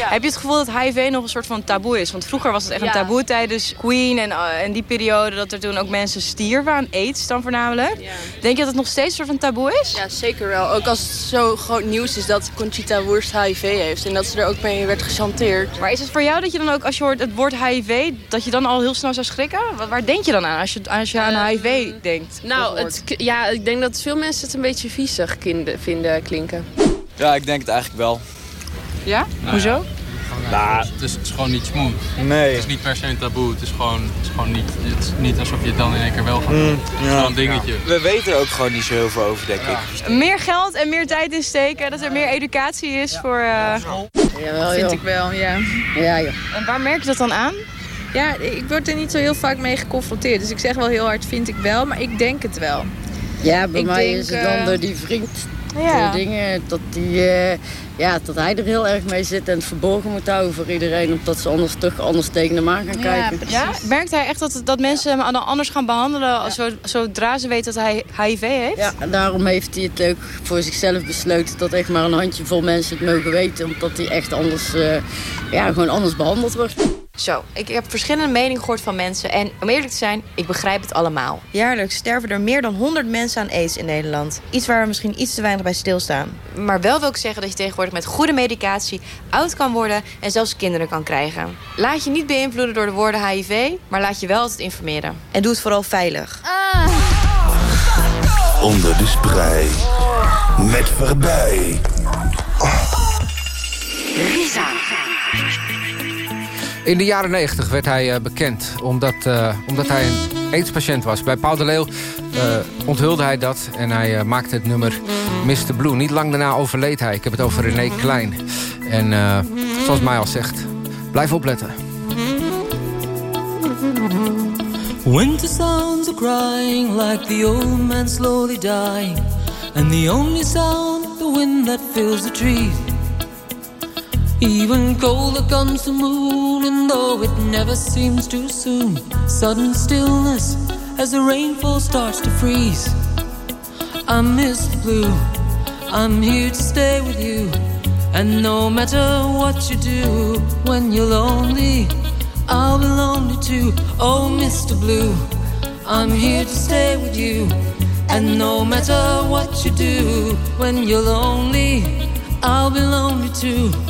S19: Heb je het gevoel dat HIV nog een soort van taboe is? Want vroeger was het echt
S20: Ja.
S19: een taboe tijdens Queen en, eh, en die periode... dat er toen ook mensen stierven aan aids dan voornamelijk. Denk je dat het nog steeds een soort van taboe is?
S20: Ja, zeker wel. Ook als het zo groot nieuws is dat Conchita Wurst HIV heeft. En dat ze er ook mee werd gechanteerd.
S19: Maar is het voor jou dat je dan ook, als je hoort het woord HIV... dat je dan al heel snel zou schrikken? Wa- Waar denk je dan aan als je, als je aan HIV denkt?
S20: Nou, het, ja, ik denk dat veel mensen het een beetje viezig vinden klinken.
S25: Ja, ik denk het eigenlijk wel.
S19: Ja? Hoezo?
S26: Nou,
S27: het, is, het is gewoon niet smooth.
S26: Nee.
S27: Het is niet per se een taboe. Het is gewoon, het is gewoon niet, het is niet alsof je het dan in één keer wel gaat doen.
S26: Mm,
S27: Het is
S26: ja.
S27: gewoon een dingetje.
S26: We weten er ook gewoon niet zo heel veel over, denk ik.
S19: Meer geld en meer tijd insteken, dat er meer educatie is voor... eh,
S22: Jawel,
S17: Vind
S22: joh.
S17: ik wel, ja.
S22: Ja, joh.
S19: En waar merk je dat dan aan?
S17: Ja, ik word er niet zo heel vaak mee geconfronteerd. Dus ik zeg wel heel hard vind ik wel, maar ik denk het wel.
S22: Ja, bij
S17: Ik
S22: mij
S17: denk,
S22: is het dan
S17: eh,
S22: door die vriend.
S17: Ja.
S22: Die dingen, dat, die, eh, ja, dat hij er heel erg mee zit en het verborgen moet houden voor iedereen. Omdat ze anders toch anders tegen hem aan gaan kijken.
S19: Ja? Merkt hij echt dat, dat mensen hem dan anders gaan behandelen als zo, zodra ze weten dat hij HIV heeft?
S22: Ja, en daarom heeft hij het ook voor zichzelf besloten dat echt maar een handjevol mensen het mogen weten. Omdat hij echt anders, eh, ja, gewoon anders behandeld wordt.
S19: Zo, ik heb verschillende meningen gehoord van mensen. En om eerlijk te zijn, ik begrijp het allemaal. Jaarlijks sterven er meer dan 100 mensen aan aids in Nederland. Iets waar we misschien iets te weinig bij stilstaan. Maar wel wil ik zeggen dat je tegenwoordig met goede medicatie oud kan worden en zelfs kinderen kan krijgen. Laat je niet beïnvloeden door de woorden HIV, maar laat je wel altijd informeren. En doe het vooral veilig.
S9: Onder de sprei. Met voorbij.
S11: In de jaren 90 werd hij eh, bekend omdat, eh, omdat hij een AIDS-patiënt was. Bij Paul de Leeuw eh, onthulde hij dat en hij maakte het nummer Mr. Blue. Niet lang daarna overleed hij. Ik heb het over René Klein. En zoals mij al zegt, blijf opletten.
S28: Winter sounds are crying like the old man slowly dying. And the only sound, the wind that fills the trees. Even colder comes the moon, and though it never seems too soon, sudden stillness as the rainfall starts to freeze. I miss blue, I'm here to stay with you. And no matter what you do, when you're lonely, I'll be lonely too. Oh, Mr. Blue, I'm here to stay with you. And no matter what you do, when you're lonely, I'll be lonely too.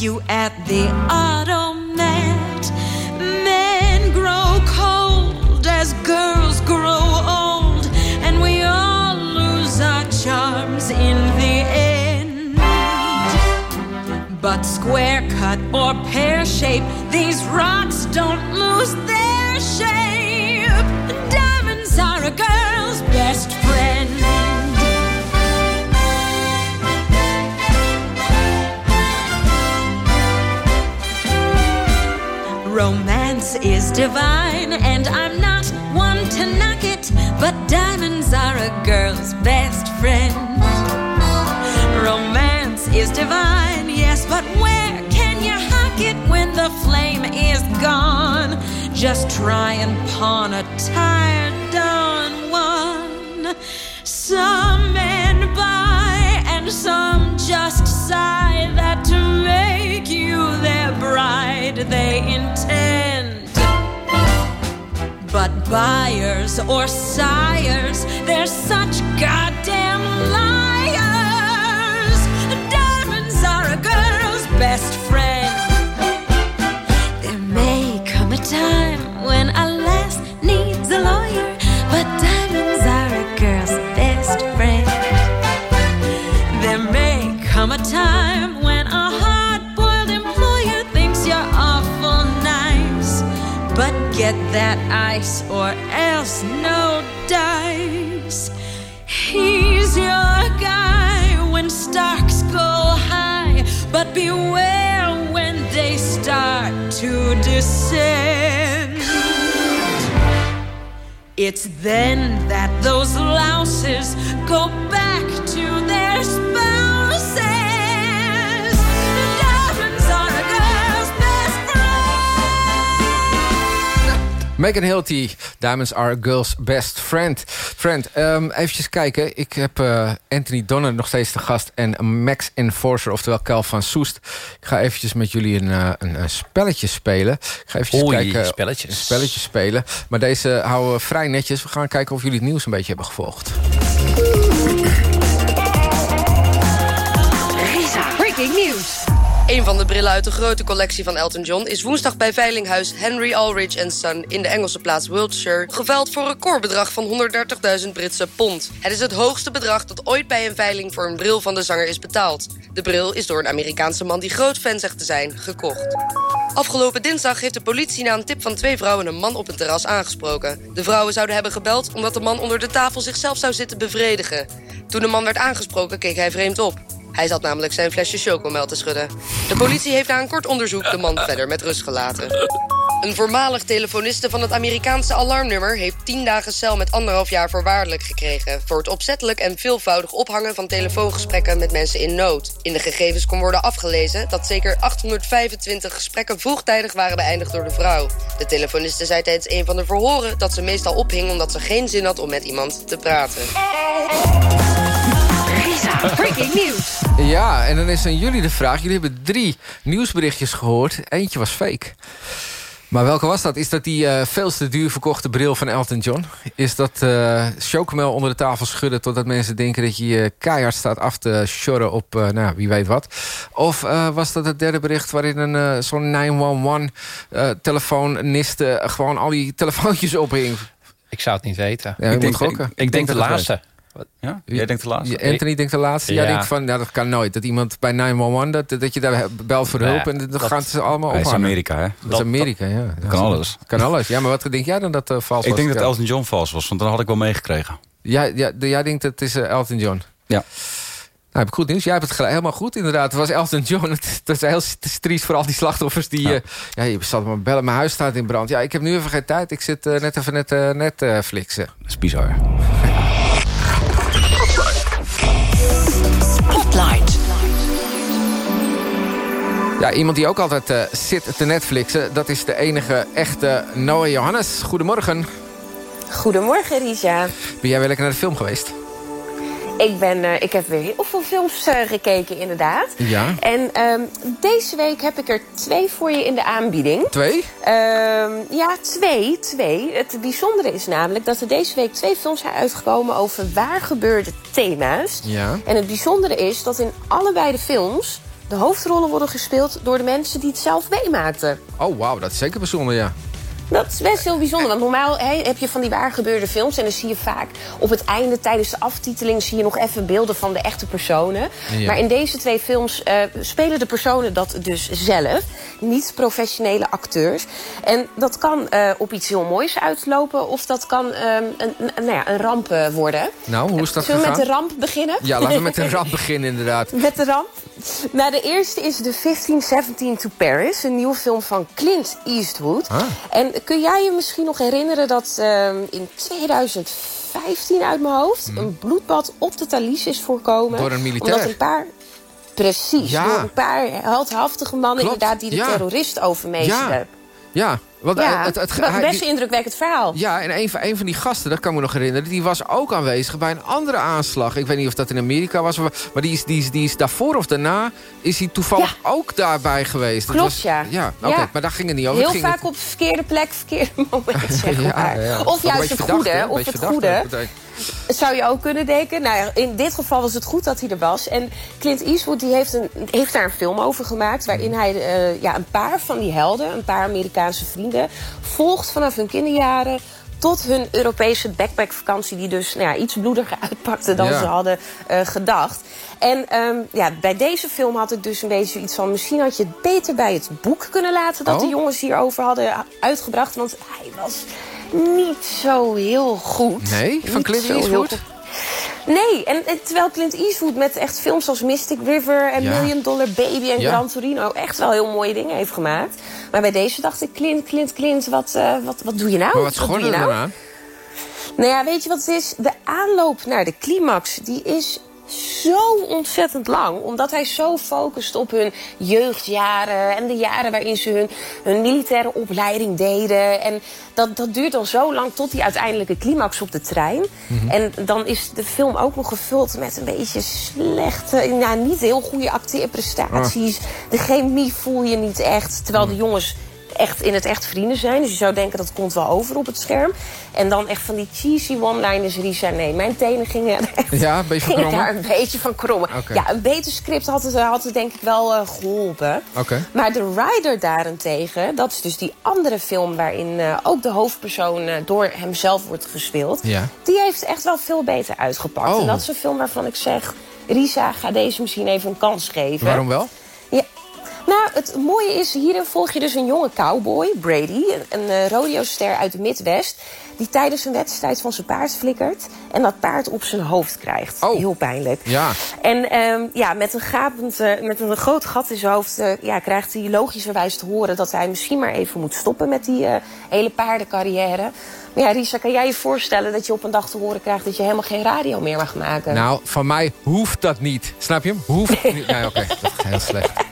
S29: You at the automat. Men grow cold as girls grow old, and we all lose our charms in the end. But square cut or pear shape, these rocks don't lose their shape. Diamonds are a girl's best Romance is divine, and I'm not one to knock it, but diamonds are a girl's best friend. Romance is divine, yes, but where can you hack it when the flame is gone? Just try and pawn a tired done one. Some men buy and some just sigh that to make you their bride they intend. But buyers or sires, they're such goddamn liars. Diamonds are a girl's best friend. There may come a time when a lass needs a lawyer, time when a hard-boiled employer thinks you're awful nice, but get that ice or else no dice. He's your guy when stocks go high, but beware when they start to descend. It's then that those louses go back to their spouses.
S11: Megan Hilty, Diamonds are a girl's best friend. Friend, um, eventjes kijken. Ik heb eh, Anthony Donner nog steeds te gast... en Max Enforcer, oftewel Kel van Soest. Ik ga eventjes met jullie een, eh, een, een spelletje spelen. Ik ga eventjes
S15: Oei,
S11: kijken,
S15: spelletjes.
S11: Een spelletje spelen. Maar deze houden we vrij netjes. We gaan kijken of jullie het nieuws een beetje hebben gevolgd.
S30: Een van de brillen uit de grote collectie van Elton John... is woensdag bij veilinghuis Henry Aldridge Son... in de Engelse plaats Wiltshire... geveild voor een recordbedrag van 130.000 Britse pond. Het is het hoogste bedrag dat ooit bij een veiling... voor een bril van de zanger is betaald. De bril is door een Amerikaanse man die groot fan zegt te zijn, gekocht. Afgelopen dinsdag heeft de politie na een tip van twee vrouwen... een man op een terras aangesproken. De vrouwen zouden hebben gebeld omdat de man onder de tafel zichzelf zou zitten bevredigen. Toen de man werd aangesproken keek hij vreemd op. Hij zat namelijk zijn flesje chocomel te schudden. De politie heeft na een kort onderzoek de man verder met rust gelaten. Een voormalig telefoniste van het Amerikaanse alarmnummer... heeft 10 dagen cel met anderhalf jaar voorwaardelijk gekregen... voor het opzettelijk en veelvoudig ophangen van telefoongesprekken met mensen in nood. In de gegevens kon worden afgelezen dat zeker 825 gesprekken vroegtijdig waren beëindigd door de vrouw. De telefoniste zei tijdens een van de verhoren dat ze meestal ophing... omdat ze geen zin had om met iemand te praten. Risa, breaking news.
S11: Ja, en dan is aan jullie de vraag. Jullie hebben drie nieuwsberichtjes gehoord. Eentje was fake. Maar welke was dat? Is dat die uh, veel te duur verkochte bril van Elton John? Is dat uh, chocomel onder de tafel schudden... totdat mensen denken dat je je keihard staat af te sjorren op uh, nou, wie weet wat? Of was dat het derde bericht waarin een zo'n 911-telefooniste... gewoon al die telefoontjes ophing?
S15: Ik zou het niet weten.
S11: Ja, ik, denk,
S15: ik, denk de laatste.
S13: Ja? Jij denkt de laatste?
S11: Anthony denkt de laatste. Ja. Jij denkt van, nou, dat kan nooit. Dat iemand bij 911, dat, dat je daar belt voor hulp... en dan gaan ze allemaal ophangen.
S13: Dat is Amerika, hè?
S11: Dat, is Amerika, ja. Dat
S13: kan alles.
S11: Kan alles. Ja, maar wat denk jij dan dat uh, vals
S13: ik
S11: was?
S13: Ik denk dat Elton John vals was, want dan had ik wel meegekregen.
S11: Ja, ja, jij denkt dat het is uh, Elton John?
S13: Ja.
S11: Nou, heb ik goed nieuws. Jij hebt het helemaal goed, inderdaad. Het was Elton John. Het, is heel triest voor al die slachtoffers die... Ja, ja je zat maar bellen. Mijn huis staat in brand. Ja, ik heb nu even geen tijd. Ik zit eh, net even net, eh, net eh, flixen.
S13: Dat is bizar.
S11: Ja, iemand die ook altijd eh, zit te Netflixen... dat is de enige echte Noah Johannes. Goedemorgen.
S31: Goedemorgen, Risa.
S11: Ben jij weer lekker naar de film geweest?
S31: Ik, ben, eh, ik heb weer heel veel films eh, gekeken, inderdaad.
S11: Ja.
S31: En ehm, deze week heb ik er twee voor je in de aanbieding.
S11: Twee?
S31: Ehm, ja, twee, twee. Het bijzondere is namelijk dat er deze week twee films zijn uitgekomen... over waar gebeurde thema's.
S11: Ja.
S31: En het bijzondere is dat in allebei de films... de hoofdrollen worden gespeeld door de mensen die het zelf meemaakten.
S11: Oh, wauw, dat is zeker bijzonder, ja.
S31: Dat is best heel bijzonder. Want normaal heb je van die waar gebeurde films. En dan zie je vaak op het einde tijdens de aftiteling... zie je nog even beelden van de echte personen.
S32: Ja.
S31: Maar in deze twee films eh, spelen de personen dat dus zelf. Niet professionele acteurs. En dat kan eh, op iets heel moois uitlopen. Of dat kan ehm, een, een, nou ja, een ramp eh, worden.
S11: Nou, hoe is dat
S31: Zullen we
S11: gegaan?
S31: met de ramp beginnen?
S11: Ja, laten we met de ramp beginnen, inderdaad.
S31: Met de ramp. Nou, de eerste is The 1517 to Paris. Een nieuwe film van Clint Eastwood.
S11: Ah.
S31: En kun jij je misschien nog herinneren dat ehm, in 2015 uit mijn hoofd... een bloedbad op de Thalys is voorkomen?
S11: Door een militair.
S31: Omdat een paar... Precies,
S11: Ja.
S31: door een paar heldhaftige mannen
S11: Klopt,
S31: inderdaad... die de
S11: ja.
S31: terrorist overmeesterden.
S11: Ja. Ja, want
S31: Ja,
S11: eh, het, het,
S31: best
S11: hij- die-
S31: indrukwekkend verhaal.
S11: Ja, en een van, een van die gasten, dat kan ik me nog herinneren... die was ook aanwezig bij een andere aanslag. Ik weet niet of dat in Amerika was, maar die is, die is, die is daarvoor of daarna... is hij toevallig ook daarbij geweest.
S31: Klopt,
S11: was,
S31: ja.
S11: Ja, oké,
S31: Ja.
S11: maar daar ging het niet over.
S31: Heel
S11: Het ging
S31: vaak op verkeerde plek, verkeerde moment, zeg maar. Of juist het
S11: verdacht,
S31: goede. Of het
S11: verdacht,
S31: goede. Zou je ook kunnen denken. Nou, ja, in dit geval was het goed dat hij er was. En Clint Eastwood die heeft, een, heeft daar een film over gemaakt... waarin hij eh, ja, een paar van die helden, een paar Amerikaanse vrienden... volgt vanaf hun kinderjaren tot hun Europese backpackvakantie... die dus nou ja, iets bloediger uitpakte dan
S32: Ja.
S31: ze hadden eh, gedacht. En ehm, ja, bij deze film had ik dus een beetje iets van... misschien had je het beter bij het boek kunnen laten... dat
S11: Oh.
S31: de jongens hierover hadden uitgebracht. Want hij was niet zo heel goed.
S11: Nee? Van
S31: Niet
S11: Clint Eastwood?
S31: Nee, en, en terwijl Clint Eastwood met echt films als Mystic River... en
S11: Ja.
S31: Million Dollar Baby en
S11: Ja.
S31: Gran Torino... echt wel heel mooie dingen heeft gemaakt. Maar bij deze dacht ik, Clint, Clint, Clint, wat, eh, wat, wat doe je nou?
S11: Maar wat schorde
S31: je
S11: er
S31: nou?
S11: aan?
S31: Nou ja, weet je wat het is? De aanloop naar de climax, die is zo ontzettend lang. Omdat hij zo focust op hun jeugdjaren en de jaren waarin ze hun, hun militaire opleiding deden. En dat, dat duurt dan zo lang tot die uiteindelijke climax op de trein.
S32: Mhm.
S31: En dan is de film ook nog gevuld met een beetje slechte, nou niet heel goede acteerprestaties. De chemie voel je niet echt. Terwijl de jongens echt in het echt vrienden zijn. Dus je zou denken dat komt wel over op het scherm. En dan echt van die cheesy one-liners, Risa. Nee, mijn tenen gingen echt
S11: Ja, een beetje van
S31: gingen
S11: krommen?
S31: daar een beetje van krommen. Ja, een beter script had het, had het denk ik wel eh, geholpen. Maar The Rider daarentegen, dat is dus die andere film... waarin eh, ook de hoofdpersoon eh, door hemzelf wordt gespeeld...
S11: Ja.
S31: die heeft echt wel veel beter uitgepakt.
S11: Oh.
S31: En dat is een film waarvan ik zeg... Risa, ga deze misschien even een kans geven.
S11: Waarom wel?
S31: Nou, het mooie is, hierin volg je dus een jonge cowboy, Brady, een, eh, rodeoster uit de Midwest, die tijdens een wedstrijd van zijn paard flikkert en dat paard op zijn hoofd krijgt. Heel pijnlijk.
S11: Ja.
S31: En ehm, ja, met een, gapend, eh, met een groot gat in zijn hoofd eh, ja, krijgt hij logischerwijs te horen dat hij misschien maar even moet stoppen met die hele paardencarrière. Maar ja, Risa, kan jij je voorstellen dat je op een dag te horen krijgt dat je helemaal geen radio meer mag maken?
S11: Nou, van mij hoeft dat niet. Snap je hem? Hoeft niet. Nee, oké. Dat is heel slecht.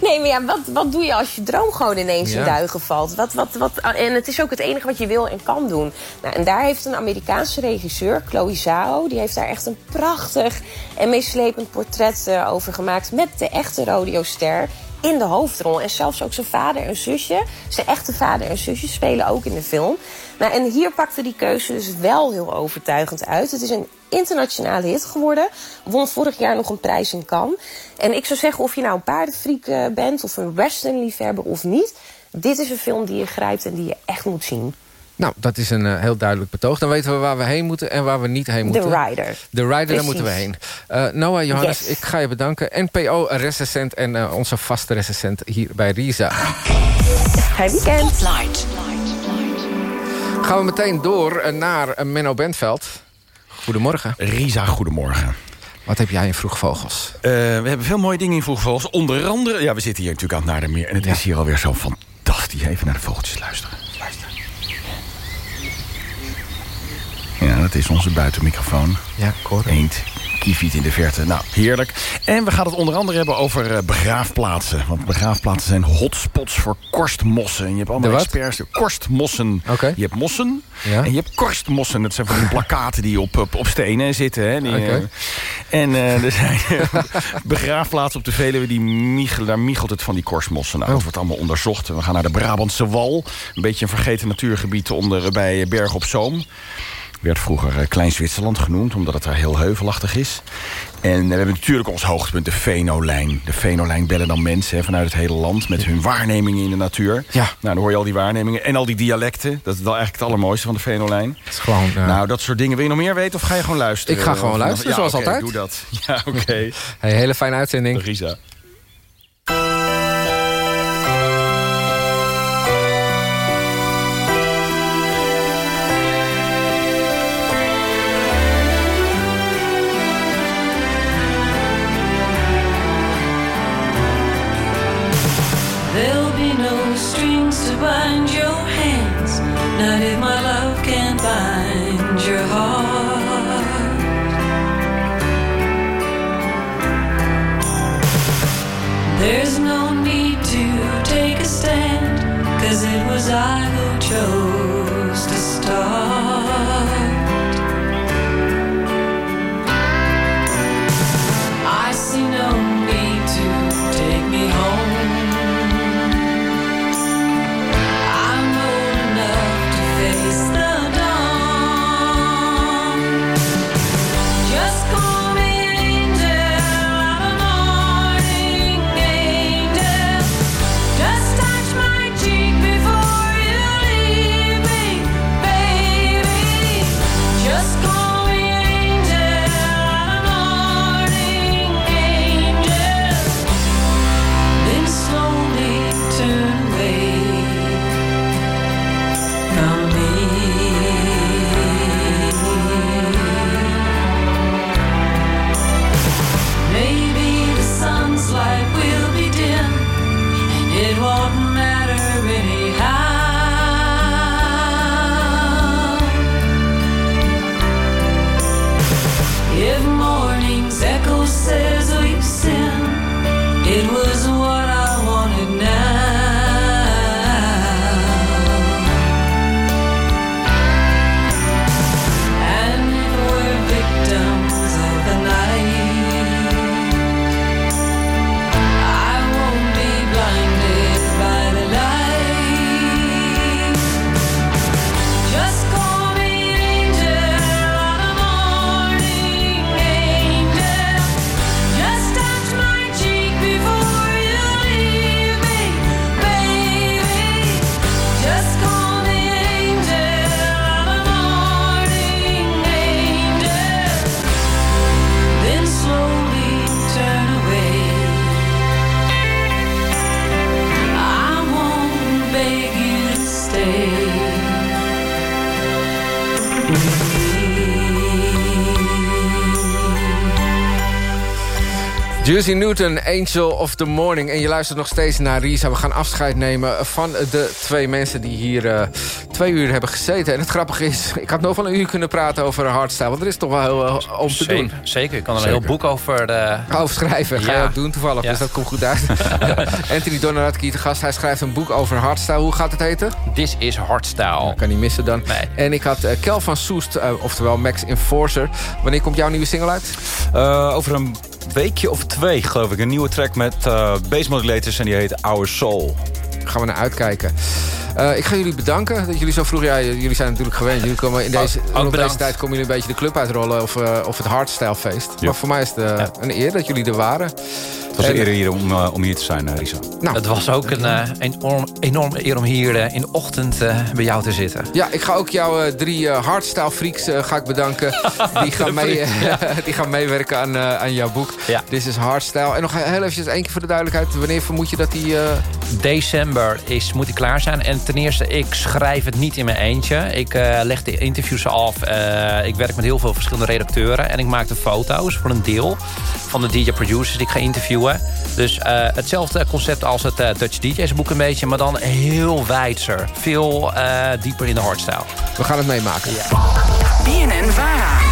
S31: Nee, maar ja, wat, wat doe je als je droom gewoon ineens in duigen valt? Wat, wat, wat, en het is ook het enige wat je wil en kan doen. Nou, en daar heeft een Amerikaanse regisseur, Chloe Zhao... die heeft daar echt een prachtig en meeslepend portret eh, over gemaakt... met de echte rodeoster in de hoofdrol. En zelfs ook zijn vader en zusje, zijn echte vader en zusje... spelen ook in de film. Nou, en hier pakte die keuze dus wel heel overtuigend uit. Het is een internationale hit geworden. Won vorig jaar nog een prijs in Cannes. En ik zou zeggen, of je nou een paardenfreak eh, bent... of een westernliefhebber of niet... dit is een film die je grijpt en die je echt moet zien.
S11: Nou, dat is een eh, heel duidelijk betoog. Dan weten we waar we heen moeten en waar we niet heen
S31: The
S11: moeten.
S31: Rider.
S11: De Rider, daar moeten we heen. Eh, Noah, Johannes,
S31: Yes.
S11: ik ga je bedanken. NPO-recensent en onze vaste recensent hier bij Risa.
S31: Fijn weekend.
S11: Gaan we meteen door naar Menno Bentveld. Goedemorgen.
S32: Risa, goedemorgen.
S11: Wat heb jij in Vroegvogels?
S33: Eh, we hebben veel mooie dingen in Vroegvogels. Onder andere, ja, we zitten hier natuurlijk aan het Naardermeer. En het is hier alweer zo fantastisch. Even naar de vogeltjes luisteren. Luisteren. Ja, dat is onze buitenmicrofoon.
S11: Ja.
S33: Eend, kieviet in de verte. Nou, heerlijk. En we gaan het onder andere hebben over eh, begraafplaatsen. Want begraafplaatsen zijn hotspots voor korstmossen. En je hebt allemaal experts. Korstmossen. Je hebt mossen
S11: Ja.
S33: en je hebt korstmossen. Dat zijn van die plakaten die op, op, op stenen zitten. Hè. Die, eh, en eh, er zijn begraafplaatsen op de Veluwe. Die miegelen, daar miegelt het van die korstmossen. Nou,
S11: Oh.
S33: dat wordt allemaal onderzocht. We gaan naar de Brabantse Wal. Een beetje een vergeten natuurgebied onder, bij Berg op Zoom. Werd vroeger eh, Klein Zwitserland genoemd, omdat het daar heel heuvelachtig is. En eh, we hebben natuurlijk ons hoogtepunt, de Venolijn. De Venolijn bellen dan mensen hè, vanuit het hele land... met hun waarnemingen in de natuur.
S11: Ja.
S33: Nou, dan hoor je al die waarnemingen. En al die dialecten. Dat is wel eigenlijk het allermooiste van de Venolijn.
S11: Het is gewoon... eh,
S33: Nou, dat soort dingen. Wil je nog meer weten of ga je gewoon luisteren?
S11: Ik ga gewoon luisteren,
S33: ja,
S11: zoals
S33: oké,
S11: altijd.
S33: doe dat. Ja, oké.
S11: hey, hele fijne uitzending.
S33: Risa.
S28: Bind your hands, not if my love can't bind your heart. There's no need to take a stand, cause it was I who chose
S11: Juicy Newton, Angel of the Morning. En je luistert nog steeds naar Risa. We gaan afscheid nemen van de twee mensen die hier eh, twee uur hebben gezeten. En het grappige is, ik had nog wel een uur kunnen praten over hardstyle. Want er is toch wel heel eh, om te
S15: Zeker,
S11: doen.
S15: zeker. Ik kan er een
S11: Zeker.
S15: heel boek over... eh,
S11: Over schrijven, ga je ook doen toevallig.
S15: Ja.
S11: Dus dat komt goed uit. Anthony Donaratki, de gast, hij schrijft een boek over hardstyle. Hoe gaat het heten?
S15: This is hardstyle.
S11: kan niet missen dan. En ik had Kel van Soest, oftewel Max Enforcer. Wanneer komt jouw nieuwe single uit?
S13: Eh, over een weekje of twee, geloof ik. Een nieuwe track met uh, Bass Modulators en die heet Our Soul.
S11: Gaan we naar uitkijken. Eh, ik ga jullie bedanken dat jullie zo vroeg... Ja, jullie zijn natuurlijk gewend. Jullie komen in deze,
S13: Ook
S11: rond deze tijd komen jullie een beetje de club uitrollen... of, eh, of het hardstylefeest. Maar voor mij is het eh, een eer dat jullie er waren.
S13: Het was een
S11: En-
S13: eer hier om, om hier te zijn, Risa.
S11: Nou.
S15: Het was ook een eh, enorm, enorm eer om hier in de ochtend eh, bij jou te zitten.
S11: Ja, ik ga ook jouw drie hardstyle freaks eh, ga ik bedanken. Die gaan, mee, die gaan meewerken aan, eh, aan jouw boek. This is hardstyle. En nog heel eventjes één keer voor de duidelijkheid. Wanneer vermoed je dat die... eh,
S15: December is, moet hij klaar zijn. En ten eerste, ik schrijf het niet in mijn eentje. Ik uh, leg de interviews af. Uh, ik werk met heel veel verschillende redacteuren. En ik maak de foto's voor een deel van de DJ-producers die ik ga interviewen. Dus uh, hetzelfde concept als het Dutch DJ's boek een beetje. Maar dan heel wijdser. Veel dieper in de hardstyle.
S11: We gaan het meemaken. Ja.
S32: BNN Vara.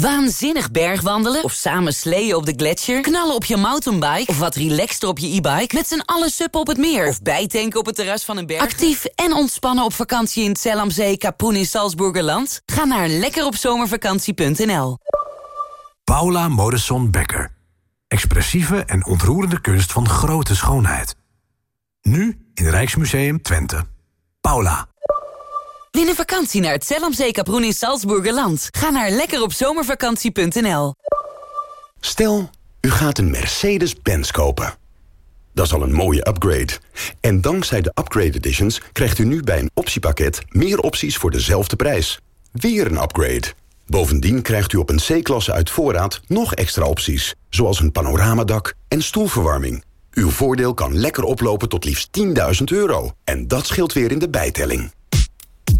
S32: Waanzinnig bergwandelen of samen sleeën op de gletsjer... knallen op je mountainbike of wat relaxter op je e-bike... met z'n allen suppen op het meer of bijtanken op het terras van een berg. Actief en ontspannen op vakantie in Zellamzee, Kapoen in Salzburgerland? Ga naar lekkeropzomervakantie.nl
S34: Paula Modesson Becker. Expressieve en ontroerende kunst van grote schoonheid. Nu in Rijksmuseum Twente. Paula.
S32: Win een vakantie naar het Zellamzee Kaproen in Salzburgerland. Ga naar lekkeropzomervakantie.nl
S35: Stel, u gaat een Mercedes-Benz kopen. Dat is al een mooie upgrade. En dankzij de Upgrade Editions krijgt u nu bij een optiepakket... meer opties voor dezelfde prijs. Weer een upgrade. Bovendien krijgt u op een C-klasse uit voorraad nog extra opties. Zoals een panoramadak en stoelverwarming. Uw voordeel kan lekker oplopen tot liefst 10.000 euro. En dat scheelt weer in de bijtelling.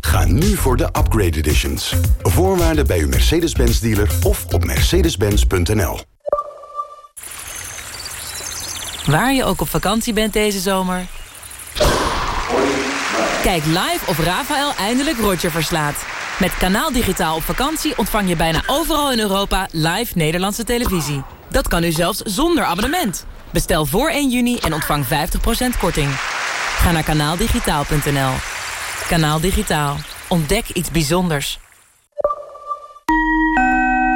S35: Ga nu voor de Upgrade Editions. Voorwaarden bij uw Mercedes-Benz dealer of op mercedes-benz.nl.
S36: Waar je ook op vakantie bent deze zomer. Kijk live of Rafael eindelijk Roger verslaat. Met Kanaal Digitaal op vakantie ontvang je bijna overal in Europa live Nederlandse televisie. Dat kan nu zelfs zonder abonnement. Bestel voor 1 juni en ontvang 50% korting. Ga naar kanaaldigitaal.nl. Kanaal Digitaal. Ontdek iets bijzonders.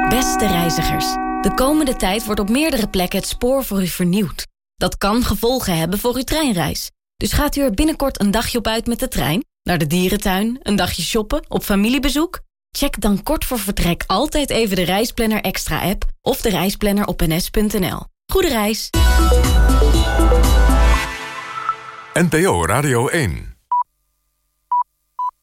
S37: Beste reizigers, de komende tijd wordt op meerdere plekken het spoor voor u vernieuwd. Dat kan gevolgen hebben voor uw treinreis. Dus gaat u er binnenkort een dagje op uit met de trein? Naar de dierentuin? Een dagje shoppen? Op familiebezoek? Check dan kort voor vertrek altijd even de Reisplanner Extra app of de reisplanner op ns.nl. Goede reis!
S38: NPO Radio 1